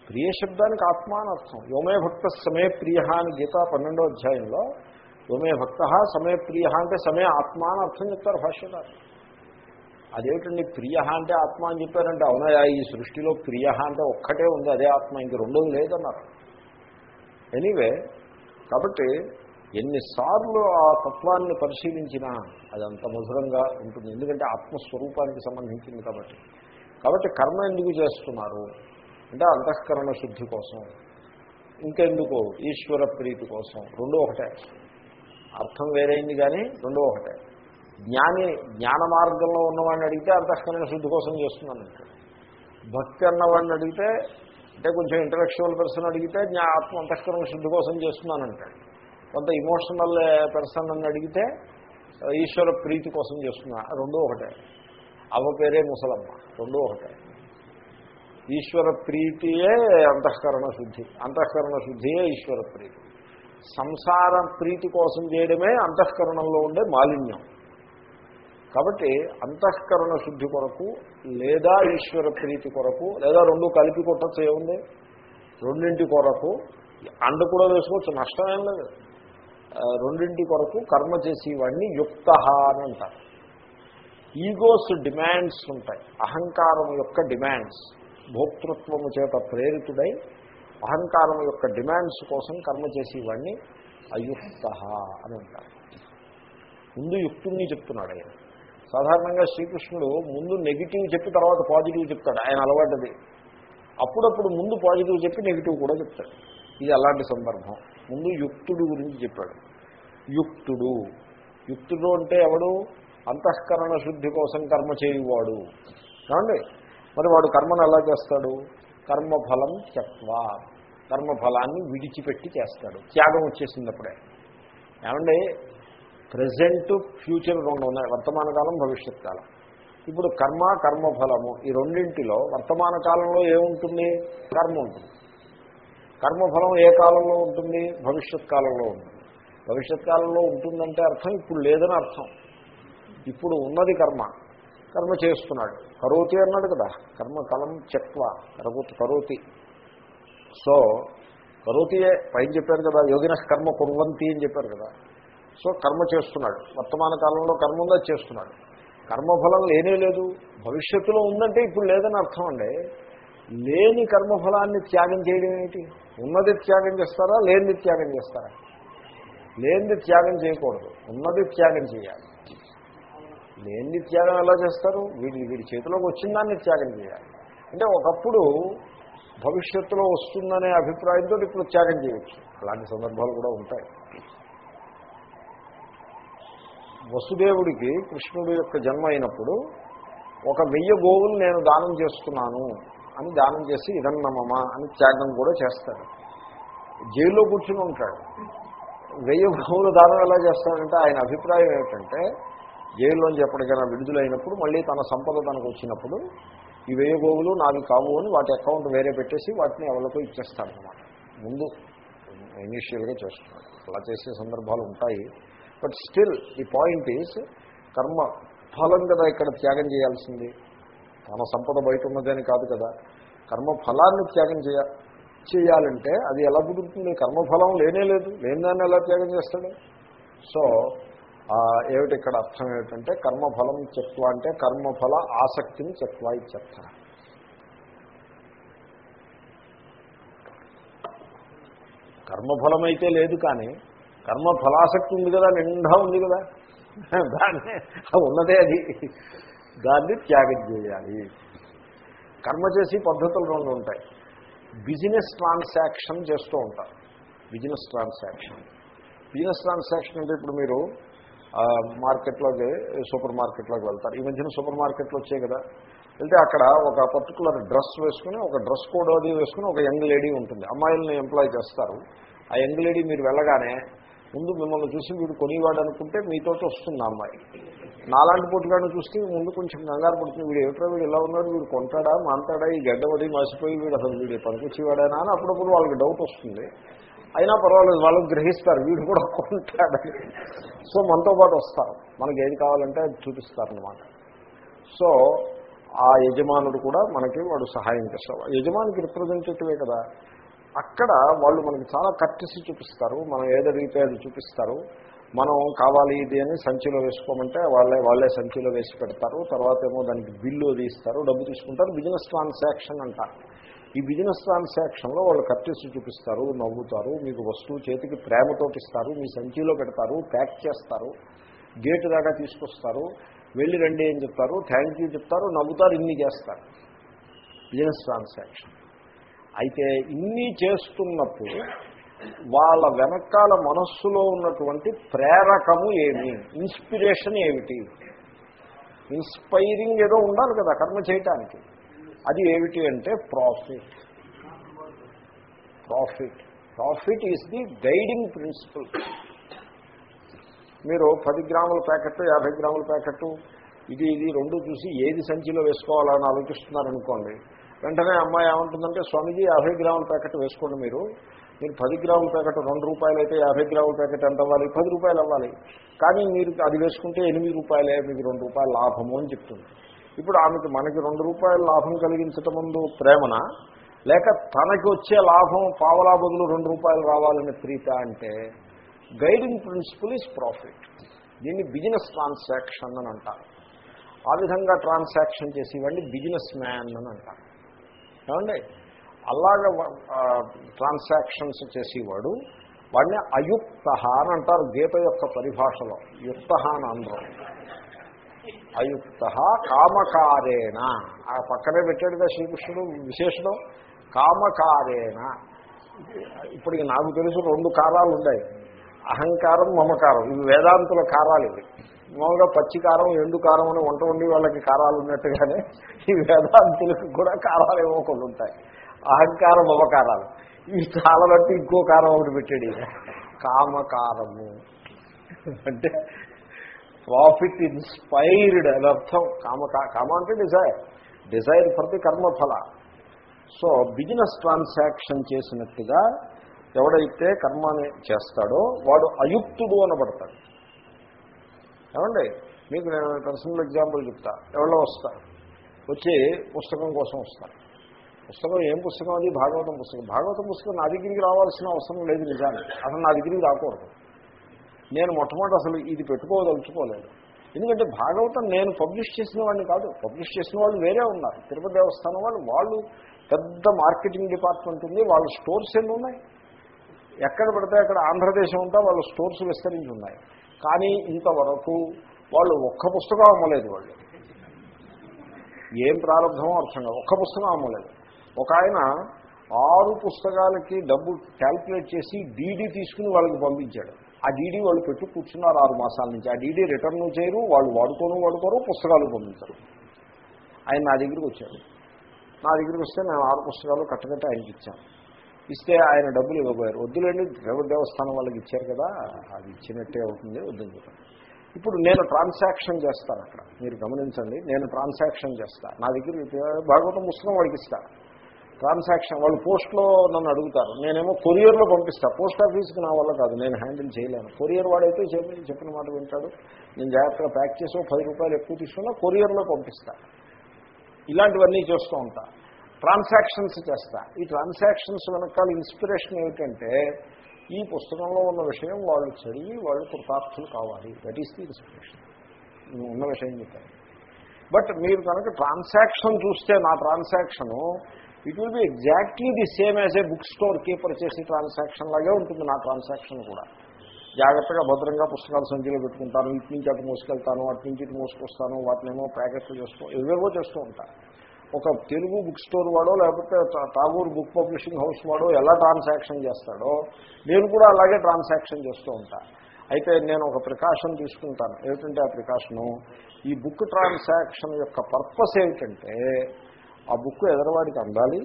ప్రియ శబ్దానికి ఆత్మ అని అర్థం. యోమే భక్త సమే ప్రియ అని గీత పన్నెండో అధ్యాయంలో యోమే భక్త సమే ప్రియ అంటే సమే ఆత్మ అని అర్థం చెప్తారు భాష్యదారు అదేమిటండి ప్రియ అంటే ఆత్మ అని చెప్పారంటే అవునాయా ఈ సృష్టిలో ప్రియ అంటే ఒక్కటే ఉంది అదే ఆత్మ. ఇంక రెండోది లేదన్నారు. ఎనీవే కాబట్టి ఎన్నిసార్లు ఆ తత్వాన్ని పరిశీలించినా అది అంత మధురంగా ఉంటుంది. ఎందుకంటే ఆత్మస్వరూపానికి సంబంధించింది కాబట్టి. కాబట్టి కర్మ ఎందుకు చేస్తున్నారు? అంటే అంతఃకరణ శుద్ధి కోసం ఇంకెందుకు? ఈశ్వర ప్రీతి కోసం. రెండో ఒకటే. అర్థం వేరైంది కానీ రెండో ఒకటే. జ్ఞాని జ్ఞాన మార్గంలో ఉన్నవాడిని అడిగితే అంతఃకరణ శుద్ధి కోసం చేస్తున్నాను. భక్తి అన్నవాడిని అడిగితే అంటే కొంచెం ఇంటలెక్చువల్ పర్సన్ అడిగితే జ్ఞా ఆత్మ అంతఃకరణ శుద్ధి కోసం చేస్తున్నానంటాడు కొంత ఇమోషనల్ పర్సన్ అని అడిగితే ఈశ్వర ప్రీతి కోసం చేస్తున్నా. రెండూ ఒకటే. అవ పేరే ముసలమ్మ. రెండూ ఒకటే. ఈశ్వర ప్రీతియే అంతఃకరణ శుద్ధి. అంతఃకరణ శుద్ధియే ఈశ్వర ప్రీతి. సంసార ప్రీతి కోసం చేయడమే అంతఃకరణంలో ఉండే మాలిన్యం. కాబట్టి అంతఃకరణ శుద్ధి కొరకు లేదా ఈశ్వర ప్రీతి కొరకు లేదా రెండు కలిపి కొట్టచ్చు ఏముంది? రెండింటి కొరకు అండ కూడా వేసుకోవచ్చు నష్టమేం లేదు. రెండింటి కొరకు కర్మ చేసేవాడిని యుక్త అని అంటారు. ఈగోస్ డిమాండ్స్ ఉంటాయి. అహంకారం యొక్క డిమాండ్స్. భోక్తృత్వము చేత ప్రేరితుడై అహంకారం యొక్క డిమాండ్స్ కోసం కర్మ చేసేవాడిని అయుక్త అని అంటారు. ముందు యుక్తుణ్ణి చెప్తున్నాడు ఆయన. సాధారణంగా శ్రీకృష్ణుడు ముందు నెగిటివ్ చెప్పి తర్వాత పాజిటివ్ చెప్తాడు. ఆయన అలవాటుది. అప్పుడప్పుడు ముందు పాజిటివ్ చెప్పి నెగిటివ్ కూడా చెప్తాడు. ఇది అలాంటి సందర్భం. ముందు యుక్తుడు గురించి చెప్పాడు. యుక్తుడు. యుక్తుడు అంటే ఎవడు? అంతఃకరణ శుద్ధి కోసం కర్మ చేయువాడు. కావండి మరి వాడు కర్మను ఎలా చేస్తాడు? కర్మఫలం త్యక్వా. కర్మఫలాన్ని విడిచిపెట్టి చేస్తాడు. త్యాగం వచ్చేసినప్పుడే ఏమండి? ప్రజెంట్ ఫ్యూచర్ రెండు ఉన్నాయి వర్తమాన కాలం భవిష్యత్ కాలం. ఇప్పుడు కర్మ కర్మఫలము ఈ రెండింటిలో వర్తమాన కాలంలో ఏముంటుంది? కర్మ ఉంటుంది. కర్మఫలం ఏ కాలంలో ఉంటుంది? భవిష్యత్ కాలంలో ఉంటుంది. భవిష్యత్ కాలంలో ఉంటుందంటే అర్థం ఇప్పుడు లేదని అర్థం. ఇప్పుడు ఉన్నది కర్మ. కర్మ చేస్తున్నాడు. కరోతి అన్నాడు కదా కర్మ కలం చెక్వ కరోతి కరోతి. సో కరోతియే పైన చెప్పారు కదా యోగిన కర్మ కుర్వంతి అని చెప్పారు కదా. సో కర్మ చేస్తున్నాడు. వర్తమాన కాలంలో కర్మ ఉందా? చేస్తున్నాడు. కర్మఫలం లేనే లేదు. భవిష్యత్తులో ఉందంటే ఇప్పుడు లేదని అర్థం అండి. లేని కర్మఫలాన్ని త్యాగం చేయడం ఏమిటి ఉన్నది త్యాగం చేస్తారా? లేనిది త్యాగం చేస్తారా? లేనిది త్యాగం చేయకూడదు. ఉన్నది త్యాగం చేయాలి. లేనిది త్యాగం ఎలా చేస్తారు? వీడి వీడి చేతిలోకి వచ్చిన దాన్ని త్యాగం చేయాలి. అంటే ఒకప్పుడు భవిష్యత్తులో వస్తుందనే అభిప్రాయంతో ఇప్పుడు త్యాగం చేయొచ్చు. అలాంటి సందర్భాలు కూడా ఉంటాయి. వసుదేవుడికి కృష్ణుడి యొక్క జన్మ అయినప్పుడు ఒక వెయ్యి గోవులు నేను దానం చేస్తున్నాను అని దానం చేసి ఇదన్నమమ అని త్యాగం కూడా చేస్తాడు. జైల్లో కూర్చుని ఉంటాడు. వెయ్యి గోవులు దానం ఎలా చేస్తాడంటే ఆయన అభిప్రాయం ఏమిటంటే జైల్లోంచి ఎప్పటికైనా విడుదలైనప్పుడు మళ్ళీ తన సంపద తనకు వచ్చినప్పుడు ఈ వెయ్యి గోవులు నావి కావు అని వాటి అకౌంట్ వేరే పెట్టేసి వాటిని ఎవరికో ఇచ్చేస్తాడనమాట ముందు ఇనీషియల్గా చేస్తున్నాడు. అలా చేసే సందర్భాలు ఉంటాయి. But still the point is karma ఫలం కదా ఇక్కడ త్యాగం చేయాల్సింది. తన సంపద బయట ఉన్నదని కాదు కదా. కర్మ ఫలాన్ని త్యాగం చేయ చేయాలంటే అది ఎలా కుదురుతుంది? కర్మఫలం లేనే లేదు. లేనిదాన్ని ఎలా త్యాగం చేస్తాడు? సో ఏమిటి ఇక్కడ అర్థం ఏమిటంటే కర్మఫలం చెత్వ అంటే కర్మఫల ఆసక్తిని చెత్వ ఇచ్చర్థ కర్మఫలమైతే అయితే లేదు కానీ కర్మ ఫలాసక్తి ఉంది కదా నిండా ఉంది కదా. దాన్ని ఉన్నదే అది. దాన్ని త్యాగం చేయాలి. కర్మ చేసి పద్ధతులు రెండు ఉంటాయి. బిజినెస్ ట్రాన్సాక్షన్ చేస్తూ ఉంటారు. Business transaction. బిజినెస్ ట్రాన్సాక్షన్ అంటే ఇప్పుడు మీరు మార్కెట్లోకి సూపర్ మార్కెట్లోకి వెళ్తారు. ఈ మధ్యన సూపర్ మార్కెట్లో వచ్చాయి కదా. వెళ్తే అక్కడ ఒక పర్టికులర్ డ్రెస్ వేసుకుని ఒక డ్రెస్ కోడ్ అది వేసుకుని ఒక యంగ్ లేడీ ఉంటుంది. అమ్మాయిల్ని ఎంప్లాయ్ చేస్తారు. ఆ యంగ్ లేడీ మీరు వెళ్ళగానే ముందు మిమ్మల్ని చూసి వీడు కొనివాడు అనుకుంటే మీతోటి వస్తుంది అమ్మాయి. నాలాంటి పుట్టుగాను చూస్తే ముందు కొంచెం కంగారు పడుతుంది. వీడు ఏమిటో వీడు ఎలా ఉన్నాడు? వీడు కొంటాడా? మాంతాడా? ఈ గడ్డబడి మాసిపోయి వీడు అసలు వీడు పనికొచ్చేవాడేనా అని అప్పుడప్పుడు వాళ్ళకి డౌట్ వస్తుంది. అయినా పర్వాలేదు వాళ్ళు గ్రహిస్తారు వీడు కూడా కొంటాడని సో మనతో పాటు వస్తారు. మనకి ఏది కావాలంటే అది చూపిస్తారనమాట సో ఆ యజమానుడు కూడా మనకి వాడు సహాయం చేస్తారు యజమానికి రిప్రజెంటేటివే కదా? అక్కడ వాళ్ళు మనకి చాలా కట్టేసి చూపిస్తారు. మనం ఏదడిగితే అది చూపిస్తారు. మనం కావాలి ఇది అని సంచిలో వేసుకోమంటే వాళ్ళే వాళ్ళే సంచిలో వేసి పెడతారు. తర్వాత ఏమో దానికి బిల్లు అది ఇస్తారు. డబ్బు తీసుకుంటారు. బిజినెస్ ట్రాన్సాక్షన్ అంటారు. ఈ బిజినెస్ ట్రాన్సాక్షన్లో వాళ్ళు కట్టేసి చూపిస్తారు నవ్వుతారు. మీకు వస్తువు చేతికి ప్రేమతో ఇస్తారు. మీ సంచిలో పెడతారు ప్యాక్ చేస్తారు. గేటు దాకా తీసుకొస్తారు. వెళ్ళి రండి అని చెప్తారు. థ్యాంక్ యూ చెప్తారు. నవ్వుతారు. ఇన్ని చేస్తారు. Business transaction. అయితే ఇన్ని చేస్తున్నప్పుడు వాళ్ళ వెనకాల మనస్సులో ఉన్నటువంటి ప్రేరకము ఏమి? ఇన్స్పిరేషన్ ఏమిటి? ఇన్స్పైరింగ్ ఏదో ఉండాలి కదా కర్మ చేయటానికి. అది ఏమిటి అంటే profit. Profit. Profit is the guiding principle. మీరు పది గ్రాముల ప్యాకెట్ యాభై గ్రాముల ప్యాకెట్ ఇది ఇది రెండు చూసి ఏది సంచిలో వేసుకోవాలని ఆలోచిస్తున్నారనుకోండి వెంటనే అమ్మాయి ఏమంటుందంటే స్వామీజీ యాభై గ్రాముల ప్యాకెట్ వేసుకోండి మీరు. మీరు పది గ్రాముల ప్యాకెట్ రెండు రూపాయలు అయితే యాభై గ్రాముల ప్యాకెట్ ఎంత అవ్వాలి? పది రూపాయలు అవ్వాలి. కానీ మీరు అది వేసుకుంటే ఎనిమిది రూపాయలే మీకు రెండు రూపాయల లాభము అని చెప్తుంది. ఇప్పుడు ఆమెకి మనకి రెండు రూపాయల లాభం కలిగించటం ముందు ప్రేమన? లేక తనకి వచ్చే లాభం పావలా బదులు రెండు రూపాయలు రావాలని ప్రీత అంటే గైడింగ్ ప్రిన్సిపల్ ఈజ్ ప్రాఫిట్. దీన్ని బిజినెస్ ట్రాన్సాక్షన్ అని అంటారు. ఆ విధంగా ట్రాన్సాక్షన్ చేసేవాడిని బిజినెస్ మ్యాన్ అని అంటారు. ఏమండి? అలాగ ట్రాన్సాక్షన్స్ చేసేవాడు వాడిని అయుక్త అని అంటారు గీత యొక్క పరిభాషలో. యుక్త అని అందరం. అయుక్త కామకారేణ. ఆ పక్కనే పెట్టాడుగా శ్రీకృష్ణుడు విశేషణం. కామకారేణ. ఇప్పటికి నాకు తెలుసు రెండు కారాలు ఉన్నాయి. అహంకారం మమకారం. ఇవి వేదాంతుల కారాలు ఇవి. మామూలుగా పచ్చి కారం ఎండు కారం అని వంట ఉండి వాళ్ళకి కారాలు ఉన్నట్టుగానే ఈ వేదాంతులకు కూడా కారాలు ఏమో కొన్ని ఉంటాయి. అహంకారం మమకారాలు. ఈ చాలా బట్టి ఇంకో కారం ఒకటి పెట్టాడు కామకారము. అంటే ప్రాఫిట్ ఇన్స్పైర్డ్ అని అర్థం. కామ కామ అంటే డిజైర్ డిజైర్ ప్రతి కర్మఫల. సో బిజినెస్ ట్రాన్సాక్షన్ చేసినట్టుగా ఎవడైతే కర్మని చేస్తాడో వాడు అయుక్తుడు అనబడతాడు. ఏమండి? మీకు నేను పర్సనల్ ఎగ్జాంపుల్ చెప్తా. ఎవరో వస్తారు. వచ్చి పుస్తకం కోసం వస్తారు. పుస్తకం ఏం పుస్తకం అది? భాగవతం పుస్తకం. భాగవతం పుస్తకం నా దగ్గరికి రావాల్సిన అవసరం లేదు నిజానికి. అసలు నా దగ్గరికి రాకూడదు. నేను మొట్టమొదటి అసలు ఇది పెట్టుకోదలుచుకోలేదు. ఎందుకంటే భాగవతం నేను పబ్లిష్ చేసిన వాడిని కాదు. పబ్లిష్ చేసిన వాళ్ళు వేరే ఉన్నారు. తిరుపతి దేవస్థానం వాళ్ళు వాళ్ళు పెద్ద మార్కెటింగ్ డిపార్ట్మెంట్ ఉంది. వాళ్ళ స్టోర్స్ ఎన్ని ఉన్నాయి? ఎక్కడ పడితే అక్కడ ఆంధ్రదేశం అంతా వాళ్ళ స్టోర్స్ విస్తరించి ఉన్నాయి. కానీ ఇంతవరకు వాళ్ళు ఒక్క పుస్తకం అమ్మలేదు వాళ్ళు. ఏం ప్రారంభమో అర్థం కాదు. ఒక్క పుస్తకం అమ్మలేదు. ఒక ఆయన ఆరు పుస్తకాలకి డబ్బు క్యాల్కులేట్ చేసి డీడీ తీసుకుని వాళ్ళకి పంపించాడు. ఆ డీడీ వాళ్ళు పెట్టు కూర్చున్నారు ఆరు మాసాల నుంచి. ఆ డీడీ రిటర్న్ చేయరు వాళ్ళు వాడుకోను వాడుకోరు పుస్తకాలు పంపించరు. ఆయన నా దగ్గరికి వచ్చాడు. నా దగ్గరికి వస్తే నేను ఆరు పుస్తకాలు కట్టకట్ట ఆయనకి ఇచ్చాను ఇస్తే ఆయన డబ్బులు ఇవ్వబోయారు. వద్దులేండి ద్రవిడ దేవస్థానం వాళ్ళకి ఇచ్చారు కదా అది ఇచ్చినట్టే అవుతుంది వద్దని ఇప్పుడు నేను ట్రాన్సాక్షన్ చేస్తాను అక్కడ. మీరు గమనించండి నేను ట్రాన్సాక్షన్ చేస్తాను నా దగ్గర భాగవతం పుస్తకం వాడికి ఇస్తాను ట్రాన్సాక్షన్ వాళ్ళు పోస్ట్లో నన్ను అడుగుతారు. నేనేమో కొరియర్లో పంపిస్తాను పోస్ట్ ఆఫీస్కి నా వల్ల కాదు నేను హ్యాండిల్ చేయలేను. కొరియర్ వాడైతే చెప్పి చెప్పిన మాట వింటాడు. నేను జాగ్రత్తగా ప్యాక్ చేసి పది రూపాయలు ఎక్కువ తీసుకున్నా కొరియర్లో పంపిస్తా. ఇలాంటివన్నీ చేస్తూ ఉంటాను ట్రాన్సాక్షన్స్ చేస్తా. ఈ ట్రాన్సాక్షన్స్ వెనకాల ఇన్స్పిరేషన్ ఏమిటంటే ఈ పుస్తకంలో ఉన్న విషయం వాళ్ళు చదివి వాళ్ళు కృతార్థులు కావాలి. దట్ ఈస్ ది ఇన్స్పిరేషన్ ఉన్న విషయం చెప్పాను. బట్ మీరు కనుక ట్రాన్సాక్షన్ చూస్తే నా transaction it will be exactly the same as a book store keeper చేసే ట్రాన్సాక్షన్ లాగే ఉంటుంది నా ట్రాన్సాక్షన్ కూడా. జాగ్రత్తగా భద్రంగా పుస్తకాలు సంచిలో పెట్టుకుంటాను. ఇటు నుంచి అటు మోసుకెళ్తాను అటు నుంచి ఇటు మోసుకొస్తాను వాటినేమో ప్యాకెట్లు చేస్తూ ఏవేవో చేస్తూ ఉంటాను. ఒక తెలుగు బుక్ స్టోర్ వాడో లేకపోతే టాగూర్ బుక్ పబ్లిషింగ్ హౌస్ వాడో ఎలా ట్రాన్సాక్షన్ చేస్తాడో నేను కూడా అలాగే ట్రాన్సాక్షన్ చేస్తూ ఉంటాను అయితే నేను ఒక ప్రికాషన్ తీసుకుంటాను. ఏమిటంటే ఆ ప్రికాషను ఈ బుక్ ట్రాన్సాక్షన్ యొక్క పర్పస్ ఏమిటంటే ఆ బుక్ ఎదరవాడికి అందాలి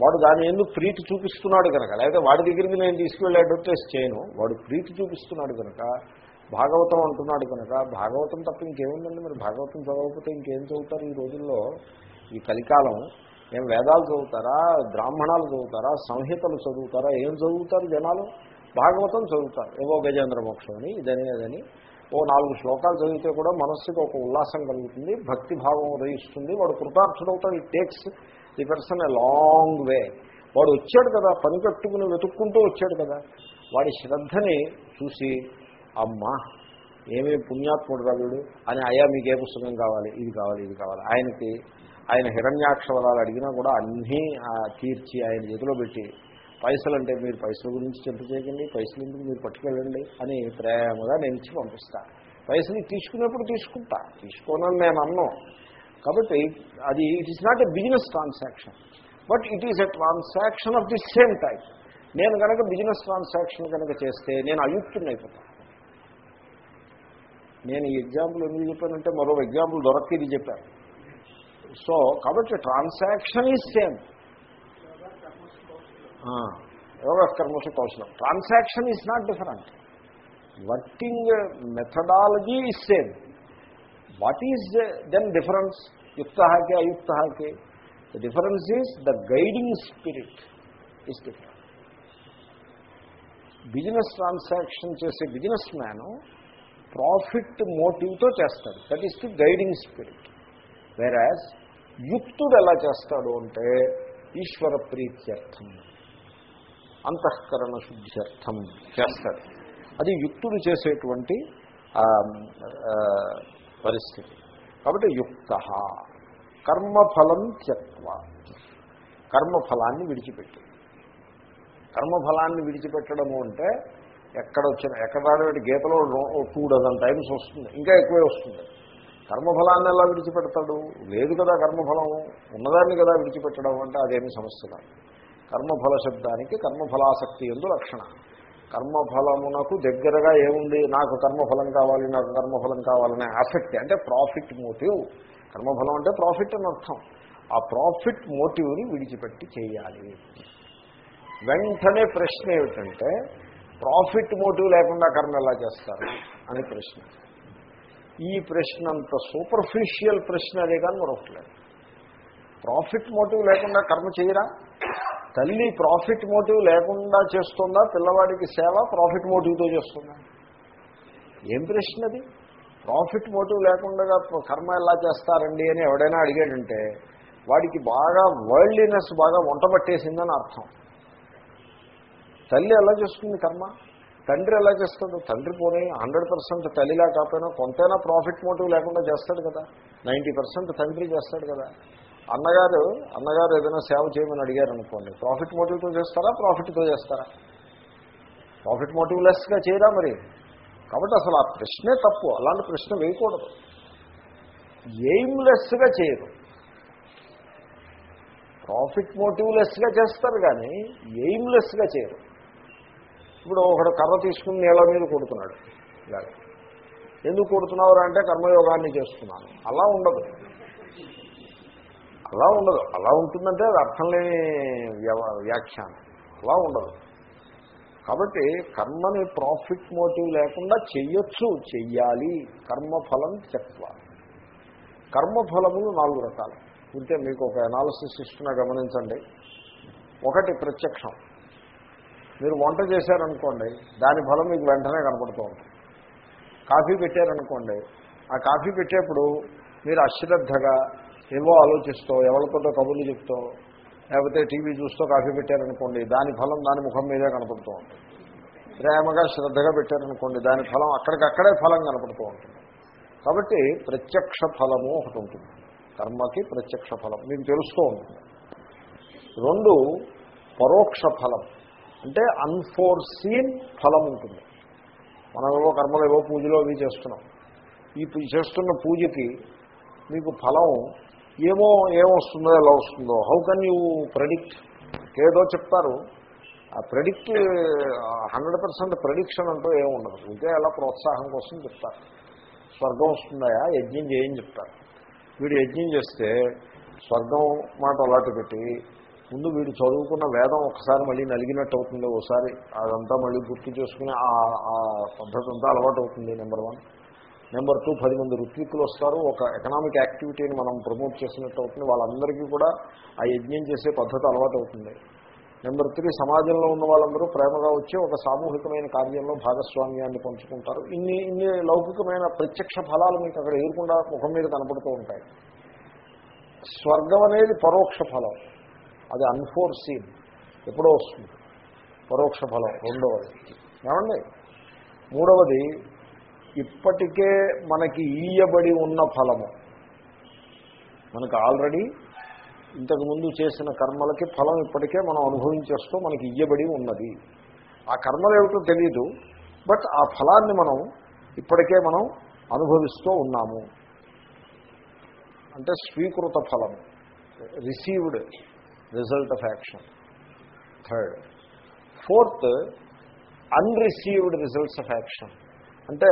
వాడు దాని ఎందుకు ప్రీతి చూపిస్తున్నాడు కనుక లేకపోతే వాడి దగ్గరికి నేను తీసుకువెళ్ళి అడ్వర్టైజ్ చేయను వాడు ప్రీతి చూపిస్తున్నాడు కనుక భాగవతం అంటున్నాడు కనుక భాగవతం తప్ప ఇంకేముందండి? మరి భాగవతం చదవకపోతే ఇంకేం చదువుతారు ఈ రోజుల్లో? ఈ కలికాలం ఏం వేదాలు చదువుతారా? బ్రాహ్మణాలు చదువుతారా? సంహితలు చదువుతారా? ఏం చదువుతారు జనాలు? భాగవతం చదువుతారు. ఏవో గజేంద్ర మోక్షం అని ఇదని అదని. ఓ నాలుగు శ్లోకాలు చదివితే కూడా మనస్సుకి ఒక ఉల్లాసం కలుగుతుంది భక్తి భావం ఉదయిస్తుంది. వాడు కృతార్థుడవుతాడు it takes the person a long way వాడు వచ్చాడు కదా పని కట్టుకుని వెతుక్కుంటూ వచ్చాడు కదా. వాడి శ్రద్ధని చూసి అమ్మా ఏమేమి పుణ్యాత్ముడు వీడు? అని అయ్యా మీకు ఏ పుస్తకం కావాలి ఇది కావాలి ఇది కావాలి. ఆయనకి ఆయన హిరణ్యాక్షవరాలు అడిగినా కూడా అన్నీ తీర్చి ఆయన చేతిలో పెట్టి పైసలు అంటే మీరు పైసల గురించి చింత చేయకండి పైసలు ఎందుకు మీరు పట్టుకెళ్ళండి? అని ప్రేమగా నేను ఇచ్చి పంపిస్తా. పైసలు తీసుకున్నప్పుడు తీసుకుంటా తీసుకోనని నేను అన్నాను కాబట్టి అది it is not a business transaction but it is a transaction of the same type నేను కనుక బిజినెస్ ట్రాన్సాక్షన్ కనుక చేస్తే నేను అయుక్తుని అయిపోతాను నేను ఈ ఎగ్జాంపుల్ ఎందుకు చెప్పానంటే మరో ఎగ్జాంపుల్ దొరక్క ఇది చెప్పాను సో కాబట్టి ట్రాన్సాక్షన్ ఈజ్ సేమ్ యోగ కర్మసు కౌశలం. Transaction is not different working methodology is same what is then difference యుక్తకి అయుక్తకి the difference is the guiding spirit is different business transaction చేసే బిజినెస్ మ్యాను ప్రాఫిట్ మోటివ్తో చేస్తాడు. That is the guiding spirit whereas యుక్తుడు ఎలా చేస్తాడు అంటే ఈశ్వర ప్రీత్యర్థం అంతఃకరణ శుద్ధ్యర్థం చేస్తాడు. అది యుక్తుడు చేసేటువంటి పరిస్థితి. కాబట్టి యుక్త కర్మఫలం త్యక్వ. కర్మఫలాన్ని విడిచిపెట్టి. కర్మఫలాన్ని విడిచిపెట్టడము అంటే ఎక్కడ వచ్చిన ఎక్కడ రాడేటి గీతలో టూ డజన్ టైమ్స్ వస్తుంది ఇంకా ఎక్కువే వస్తుంది. కర్మఫలాన్ని ఎలా విడిచిపెడతాడు? లేదు కదా కర్మఫలం. ఉన్నదాన్ని కదా విడిచిపెట్టడం అంటే అదేమి సమస్య కాదు. కర్మఫల శబ్దానికి కర్మఫలాసక్తి ఎందు లక్షణ కర్మఫలమునకు దగ్గరగా ఏముంది? నాకు కర్మఫలం కావాలి నాకు కర్మఫలం కావాలనే ఆసక్తి. అంటే ప్రాఫిట్ మోటివ్. కర్మఫలం అంటే ప్రాఫిట్ అని అర్థం. ఆ ప్రాఫిట్ మోటివ్ని విడిచిపెట్టి చేయాలి. వెంటనే ప్రశ్న ఏమిటంటే ప్రాఫిట్ మోటివ్ లేకుండా కర్మ ఎలా చేస్తారు? అని ప్రశ్న. ఈ ప్రశ్న అంత సూపర్ఫిషియల్ ప్రశ్న అదే కానీ మరొకట్లేదు ప్రాఫిట్ మోటివ్ లేకుండా కర్మ చేయరా? తల్లి ప్రాఫిట్ మోటివ్ లేకుండా చేస్తుందా? పిల్లవాడికి సేవ ప్రాఫిట్ మోటివ్తో చేస్తుందా? ఏం ప్రశ్న అది? ప్రాఫిట్ మోటివ్ లేకుండా కర్మ ఎలా చేస్తారండి అని ఎవడైనా అడిగాడంటే వాడికి బాగా వరల్డ్లీనెస్ బాగా వంట పట్టేసిందని అర్థం. తల్లి ఎలా చేస్తుంది కర్మ? తండ్రి ఎలా చేస్తాడు? తండ్రి పోనీ హండ్రెడ్ పర్సెంట్ తల్లిలా కాకపోయినా కొంతైనా ప్రాఫిట్ మోటివ్ లేకుండా చేస్తాడు కదా. నైంటీ పర్సెంట్ తండ్రి చేస్తాడు కదా. అన్నగారు అన్నగారు ఏదైనా సేవ చేయమని అడిగారు అనుకోండి ప్రాఫిట్ మోటివ్తో చేస్తారా? ప్రాఫిట్తో చేస్తారా? ప్రాఫిట్ మోటివ్ లెస్గా చేయరా మరి? కాబట్టి అసలు ఆ ప్రశ్నే తప్పు అలాంటి ప్రశ్న వేయకూడదు. ఎయిమ్లెస్గా చేయరు. ప్రాఫిట్ మోటివ్ లెస్గా చేస్తారు కానీ ఎయిమ్లెస్గా చేయరు. ఇప్పుడు ఒకడు కర్ర తీసుకుని నీళ్ళ మీద కొడుతున్నాడు. ఎందుకు కొడుతున్నావు అంటే కర్మయోగాన్ని చేస్తున్నాను. అలా ఉండదు. అలా ఉండదు. అలా ఉంటుందంటే అది అర్థం లేని వ్యాఖ్యానం. అలా ఉండదు. కాబట్టి కర్మని ప్రాఫిట్ మోటివ్ లేకుండా చెయ్యొచ్చు. చెయ్యాలి. కర్మఫలం త్యక్వ కర్మఫలములు నాలుగు రకాలు. ఉంటే మీకు ఒక అనాలిసిస్ ఇస్తున్నా గమనించండి. ఒకటి ప్రత్యక్షం. మీరు వంట చేశారనుకోండి దాని ఫలం మీకు వెంటనే కనపడుతూ ఉంటుంది. కాఫీ పెట్టారనుకోండి ఆ కాఫీ పెట్టేప్పుడు మీరు అశ్రద్ధగా ఏవో ఆలోచిస్తూ ఎవరితోటో కబుర్లు చెప్తూ లేకపోతే టీవీ చూస్తూ కాఫీ పెట్టారనుకోండి దాని ఫలం దాని ముఖం మీదే కనపడుతూ ఉంటుంది. ప్రేమగా శ్రద్ధగా పెట్టారనుకోండి దాని ఫలం అక్కడికక్కడే ఫలం కనపడుతూ ఉంటుంది. కాబట్టి ప్రత్యక్ష ఫలము ఒకటి ఉంటుంది. కర్మకి ప్రత్యక్ష ఫలం మీకు తెలుస్తూ ఉంటుంది. రెండు పరోక్ష ఫలం. అంటే అన్ఫోర్సీన్ ఫలం ఉంటుంది. మనం ఏవో కర్మలు ఏవో పూజలో అవి చేస్తున్నాం. ఈ చేస్తున్న పూజకి మీకు ఫలం ఏమో ఏమొస్తుందో ఎలా వస్తుందో? హౌ కెన్ యూ ప్రెడిక్ట్ ఏదో చెప్తారు. ఆ ప్రెడిక్ట్ హండ్రెడ్ పర్సెంట్ ప్రెడిక్షన్ అంటూ ఏముండదు ఇంకే ఎలా ప్రోత్సాహం కోసం చెప్తారు. స్వర్గం వస్తుందా యజ్ఞం చేయని చెప్తారు. వీడు యజ్ఞం చేస్తే స్వర్గం మాట అలాంటి పెట్టి ముందు వీడు చదువుకున్న వేదం ఒకసారి మళ్ళీ నలిగినట్టు అవుతుంది. ఒకసారి అదంతా మళ్ళీ గుర్తు చేసుకుని ఆ- ఆ పద్ధతి అంతా అలవాటు అవుతుంది నెంబర్ వన్ నెంబర్ టూ పది మంది ఋత్విక్కులు వస్తారు. ఒక ఎకనామిక్ యాక్టివిటీని మనం ప్రమోట్ చేసినట్టు అవుతుంది. వాళ్ళందరికీ కూడా ఆ యజ్ఞం చేసే పద్ధతి అలవాటు అవుతుంది. నెంబర్ త్రీ సమాజంలో ఉన్న వాళ్ళందరూ ప్రేమగా వచ్చి ఒక సామూహికమైన కార్యంలో భాగస్వామ్యాన్ని పంచుకుంటారు. ఇన్ని ఇన్ని లౌకికమైన ప్రత్యక్ష ఫలాలు మీకు అక్కడ ఎదుర్కొండా ముఖం మీద కనపడుతూ ఉంటాయి. స్వర్గం అనేది పరోక్ష ఫలం. అది అన్ఫోర్సీన్ ఎప్పుడో వస్తుంది. పరోక్ష ఫలం రెండవది. ఏమండి? మూడవది ఇప్పటికే మనకి ఈయబడి ఉన్న ఫలము. మనకు ఆల్రెడీ ఇంతకుముందు చేసిన కర్మలకి ఫలం ఇప్పటికే మనం అనుభవించేస్తూ మనకి ఇయ్యబడి ఉన్నది. ఆ కర్మలు ఏమిటో తెలియదు బట్ ఆ ఫలాన్ని మనం ఇప్పటికే మనం అనుభవిస్తూ ఉన్నాము. అంటే స్వీకృత ఫలం received. Result of action third fourth unreceived results of action అంటే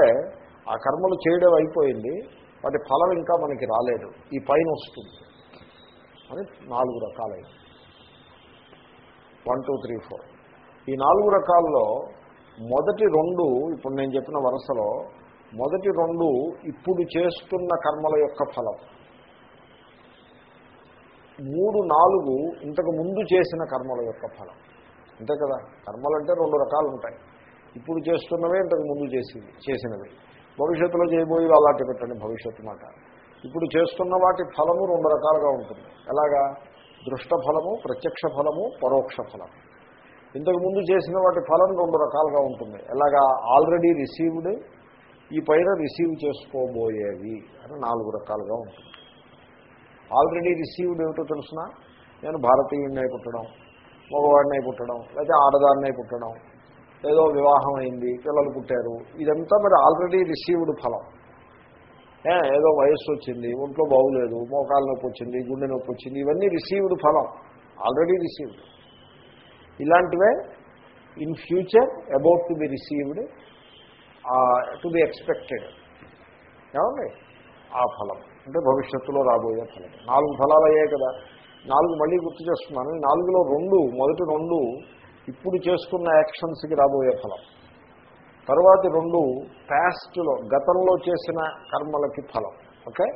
ఆ కర్మలు చేయడం అయిపోయింది వాటి ఫలం ఇంకా మనకి రాలేదు. ఈ పైన వస్తుంది. అని నాలుగు రకాలైన వన్ టూ త్రీ ఫోర్ ఈ నాలుగు రకాల్లో మొదటి రెండు ఇప్పుడు నేను చెప్పిన వరుసలో మొదటి రెండు ఇప్పుడు చేస్తున్న కర్మల యొక్క ఫలం. మూడు నాలుగు ఇంతకు ముందు చేసిన కర్మల యొక్క ఫలం. అంతే కదా? కర్మలు అంటే రెండు రకాలు ఉంటాయి ఇప్పుడు చేస్తున్నవే ఇంతకు ముందు చేసింది చేసినవి. భవిష్యత్తులో చేయబోయేవి అలాంటి పెట్టండి భవిష్యత్తు మాట. ఇప్పుడు చేస్తున్న వాటి ఫలము రెండు రకాలుగా ఉంటుంది. ఎలాగా? దృష్ట ఫలము ప్రత్యక్ష ఫలము పరోక్ష ఫలం. ఇంతకు ముందు చేసిన వాటి ఫలం రెండు రకాలుగా ఉంటుంది. ఎలాగా? ఆల్రెడీ రిసీవ్డ్ ఈ పైన రిసీవ్ చేసుకోబోయేవి అని నాలుగు రకాలుగా ఉంటుంది. ఆల్రెడీ రిసీవ్డ్ ఏమిటో తెలుసిన? నేను భారతీయుడినై పుట్టడం మగవాడినై పుట్టడం లేకపోతే ఆడదాన్నై పుట్టడం ఏదో వివాహం అయింది పిల్లలు పుట్టారు ఇదంతా మరి ఆల్రెడీ రిసీవ్డ్ ఫలం. ఏ, ఏదో వయస్సు వచ్చింది ఒంట్లో బాగులేదు మోకాల నొప్పి వచ్చింది గుండె నొప్పి వచ్చింది ఇవన్నీ రిసీవ్డ్ ఫలం ఆల్రెడీ రిసీవ్డ్. ఇలాంటివే in future about to be received to be expected. ఏమండి? ఆ ఫలం. అంటే భవిష్యత్తులో రాబోయే ఫలం నాలుగు ఫలాలు అయ్యాయి కదా. నాలుగు మళ్ళీ గుర్తు చేస్తున్నాను. నాలుగులో రెండు మొదటి రెండు ఇప్పుడు చేసుకున్న యాక్షన్స్కి రాబోయే ఫలం. తరువాతి రెండు ప్యాస్ట్లో గతంలో చేసిన కర్మలకి ఫలం. ఓకే?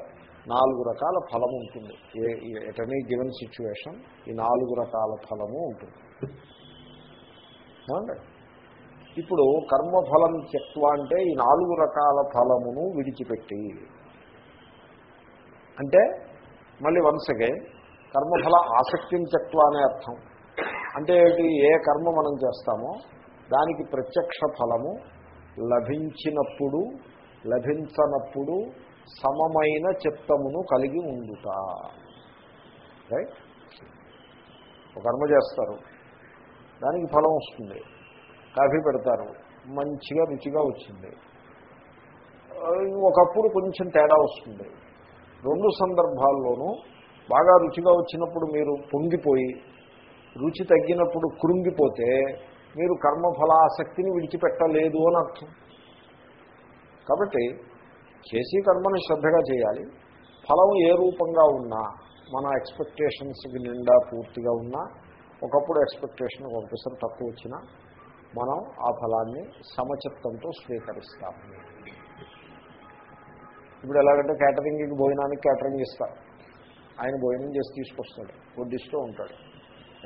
నాలుగు రకాల ఫలం ఉంటుంది. ఏ ఎట్ ఎనీ గివెన్ సిచ్యువేషన్ ఈ నాలుగు రకాల ఫలము ఉంటుంది. ఇప్పుడు కర్మఫలం చెక్వ అంటే ఈ నాలుగు రకాల ఫలమును విడిచిపెట్టి అంటే మళ్ళీ వన్సగే కర్మఫల ఆసక్తిని చెక్వ అనే అర్థం. అంటే ఏ కర్మ మనం చేస్తామో దానికి ప్రత్యక్ష ఫలము లభించినప్పుడు లభించనప్పుడు సమమైన చిత్తమును కలిగి ఉండుట. రైట్? ఒక కర్మ చేస్తారు. దానికి ఫలం వస్తుంది. కాఫీ పెడతారు. మంచిగా రుచిగా వచ్చింది. ఒకప్పుడు కొంచెం తేడా వస్తుంది. రెండు సందర్భాల్లోనూ బాగా రుచిగా వచ్చినప్పుడు మీరు పొంగిపోయి రుచి తగ్గినప్పుడు కృంగిపోతే మీరు కర్మఫలాసక్తిని విడిచిపెట్టలేదు అని అర్థం. కాబట్టి చేసి కర్మని శ్రద్ధగా చేయాలి. ఫలం ఏ రూపంగా ఉన్నా మన ఎక్స్పెక్టేషన్స్కి నిండా పూర్తిగా ఉన్నా ఒకప్పుడు ఎక్స్పెక్టేషన్ ఒకసారి తక్కువ వచ్చినా మనం ఆ ఫలాన్ని సమచిత్తంతో స్వీకరిస్తాము. ఇప్పుడు ఎలాగంటే క్యాటరింగ్కి భోజనానికి క్యాటరింగ్ ఇస్తారు ఆయన భోజనం చేసి తీసుకొస్తాడు. వడ్డిస్తూ ఉంటాడు.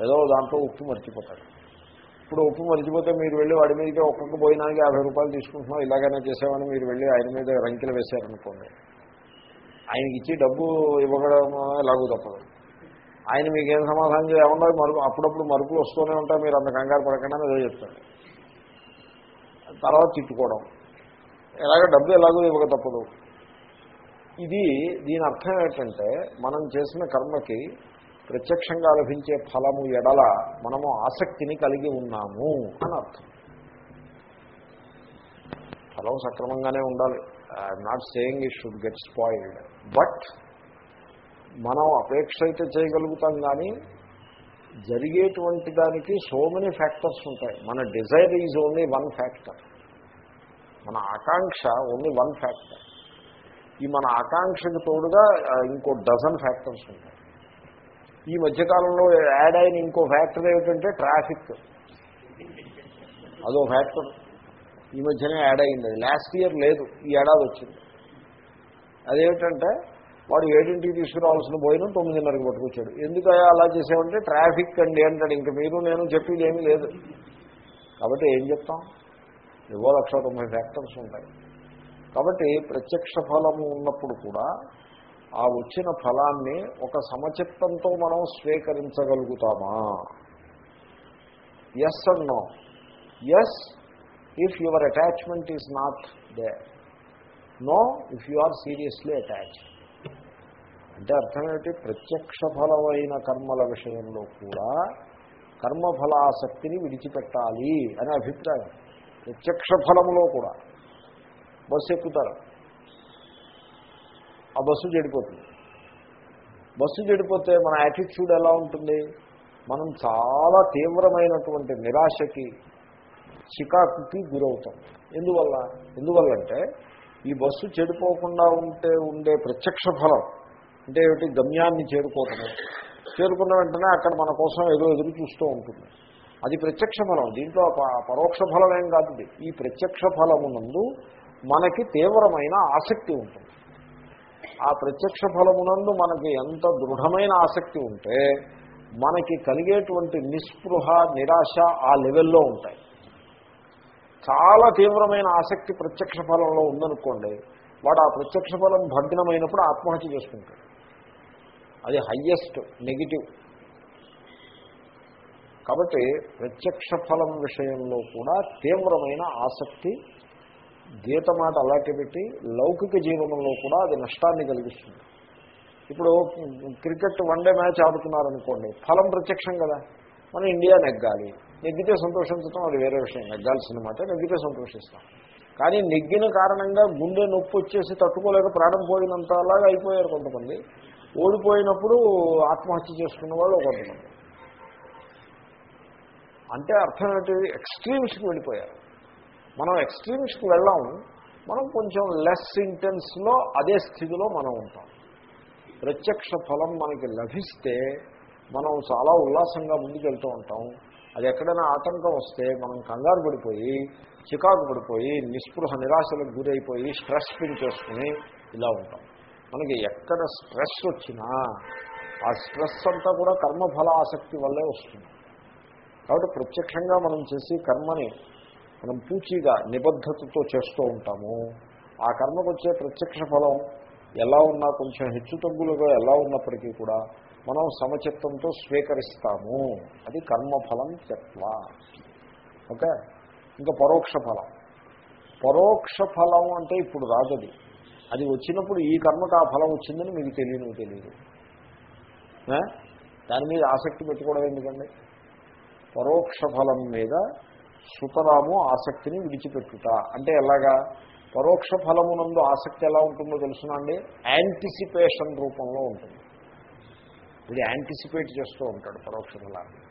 ఏదో దాంట్లో ఉప్పు మర్చిపోతాడు. ఇప్పుడు ఉప్పు మర్చిపోతే మీరు వెళ్ళి వాడి మీదకి ఒక్కొక్క భోజనానికి యాభై రూపాయలు తీసుకుంటున్నాం ఇలాగైనా చేసామని మీరు వెళ్ళి ఆయన మీద రంకెలు వేశారనుకోండి. ఆయనకి ఇచ్చి డబ్బు ఇవ్వడం ఎలాగో తప్పదు. ఆయన మీకేం సమాధానం చేయకుండా మరుపు అప్పుడప్పుడు మరుపులు వస్తూనే ఉంటాయి. మీరు అంత కంగారు పడకుండా ఏదో చెప్తాడు. తర్వాత తిట్టుకోవడం. ఎలాగ డబ్బు ఎలాగో ఇవ్వక తప్పదు. ఇది దీని అర్థం ఏంటంటే మనం చేసిన కర్మకి ప్రత్యక్షంగా లభించే ఫలము ఎడల మనము ఆసక్తిని కలిగి ఉన్నాము అని అర్థం. ఫలం సక్రమంగానే ఉండాలి. I'm not saying it should get spoiled but మనం అపేక్ష అయితే చేయగలుగుతాం కానీ జరిగేటువంటి దానికి సో మెనీ ఫ్యాక్టర్స్ ఉంటాయి. మన desire is only one factor మన ఆకాంక్ష ఓన్లీ వన్ ఫ్యాక్టర్ ఈ మన ఆకాంక్షకు తోడుగా ఇంకో డజన్ ఫ్యాక్టర్స్ ఉంటాయి. ఈ మధ్యకాలంలో యాడ్ అయిన ఇంకో ఫ్యాక్టర్ ఏమిటంటే ట్రాఫిక్ అదో ఫ్యాక్టర్ ఈ మధ్యనే యాడ్ అయింది అది. లాస్ట్ ఇయర్ లేదు ఈ ఏడాది వచ్చింది. అదేమిటంటే వాడు ఏడింటికి తీసుకురావాల్సిన పోయిన తొమ్మిదిన్నరకు పట్టుకొచ్చాడు. ఎందుకు అలా చేసామంటే ట్రాఫిక్ అండి అంటాడు. ఇంక మీరు నేను చెప్పేది ఏమీ లేదు. కాబట్టి ఏం చెప్తాం? ఏవో లక్ష తొంభై ఫ్యాక్టర్స్ ఉంటాయి. కాబట్టి ప్రత్యక్ష ఫలము ఉన్నప్పుడు కూడా ఆ వచ్చిన ఫలాన్ని ఒక సమచిత్తంతో మనం స్వీకరించగలుగుతామా? Yes and no yes if your attachment is not there no if you are seriously attach అంటే అర్థం ఏమిటి? ప్రత్యక్ష ఫలమైన కర్మల విషయంలో కూడా కర్మఫలాసక్తిని విడిచిపెట్టాలి అనే అభిప్రాయం. ప్రత్యక్ష ఫలంలో కూడా. బస్సు ఎక్కుతారు. ఆ బస్సు చెడిపోతుంది. బస్సు చెడిపోతే మన యాటిట్యూడ్ ఎలా ఉంటుంది? మనం చాలా తీవ్రమైనటువంటి నిరాశకి చికాకుకి గురవుతాం. ఎందువల్ల? ఎందువల్లంటే ఈ బస్సు చెడిపోకుండా ఉంటే ఉండే ప్రత్యక్ష ఫలం అంటే ఏమిటి? గమ్యాన్ని చేరుకోవటమే చేరుకున్న వెంటనే అక్కడ మన కోసం ఏదో ఎదురు చూస్తూ ఉంటుంది. అది ప్రత్యక్ష ఫలం. దీంట్లో పరోక్ష ఫలం ఏం కాదు ఈ ప్రత్యక్ష ఫలమునందు మనకి తీవ్రమైన ఆసక్తి ఉంటుంది. ఆ ప్రత్యక్ష ఫలమునందు మనకి ఎంత దృఢమైన ఆసక్తి ఉంటే మనకి కలిగేటువంటి నిస్పృహ నిరాశ ఆ లెవెల్లో ఉంటాయి. చాలా తీవ్రమైన ఆసక్తి ప్రత్యక్ష ఫలంలో ఉందనుకోండి వాడు ఆ ప్రత్యక్ష ఫలం భగ్నమైనప్పుడు ఆత్మహత్య చేసుకుంటాడు. అది హయ్యెస్ట్ నెగిటివ్. కాబట్టి ప్రత్యక్ష ఫలం విషయంలో కూడా తీవ్రమైన ఆసక్తి గీత మాట అలాంటి పెట్టి లౌకిక జీవనంలో కూడా అది నష్టాన్ని కలిగిస్తుంది. ఇప్పుడు క్రికెట్ వన్డే మ్యాచ్ ఆడుతున్నారనుకోండి ఫలం ప్రత్యక్షం కదా. మనం ఇండియా నెగ్గాలి. నెగ్గితే సంతోషించడం అది వేరే విషయం. నెగ్గాల్సిన మాట నెగ్గితే సంతోషిస్తాం. కానీ నెగ్గిన కారణంగా గుండె నొప్పి వచ్చేసి తట్టుకోలేక ప్రాణం పోయినంతలాగా అయిపోయారు కొంతమంది. ఓడిపోయినప్పుడు ఆత్మహత్య చేసుకున్న వాళ్ళు కొంతమంది అంటే అర్థం ఏంటి? ఎక్స్ట్రీమ్స్కి వెళ్ళిపోయారు. మనం ఎక్స్ట్రీమ్స్కి వెళ్ళాం మనం కొంచెం లెస్ ఇంటెన్స్లో అదే స్థితిలో మనం ఉంటాం. ప్రత్యక్ష ఫలం మనకి లభిస్తే మనం చాలా ఉల్లాసంగా ముందుకెళ్తూ ఉంటాం. అది ఎక్కడైనా ఆటంకం వస్తే మనం కంగారు పడిపోయి చికాకు పడిపోయి నిస్పృహ నిరాశలకు గురైపోయి స్ట్రెస్ ఫీల్ చేసుకుని ఇలా ఉంటాం. మనకి ఎక్కడ స్ట్రెస్ వచ్చినా ఆ స్ట్రెస్ అంతా కూడా కర్మఫల ఆసక్తి వల్లే వస్తుంది. కాబట్టి ప్రత్యక్షంగా మనం చేసి కర్మని మనం పూచీగా నిబద్ధతతో చేస్తూ ఉంటాము. ఆ కర్మకు వచ్చే ప్రత్యక్ష ఫలం ఎలా ఉన్నా కొంచెం హెచ్చు తగ్గులుగా ఎలా ఉన్నప్పటికీ కూడా మనం సమచిత్తంతో స్వీకరిస్తాము. అది కర్మఫలం చెత్వ ఓకే? ఇంకా పరోక్ష ఫలం. పరోక్ష ఫలం అంటే ఇప్పుడు రాదది అది వచ్చినప్పుడు ఈ కర్మకు ఆ ఫలం వచ్చిందని మీకు తెలియను తెలియదు. దాని మీద ఆసక్తి పెట్టుకోవడం ఎందుకండి? పరోక్ష ఫలం మీద సుతరాము ఆసక్తిని విడిచిపెట్టుట. అంటే ఎలాగా? పరోక్ష ఫలమునందు ఆసక్తి ఎలా ఉంటుందో తెలుసునండి యాంటిసిపేషన్ రూపంలో ఉంటుంది. వీడు యాంటిసిపేట్ చేస్తూ ఉంటాడు పరోక్ష ఫలాన్ని.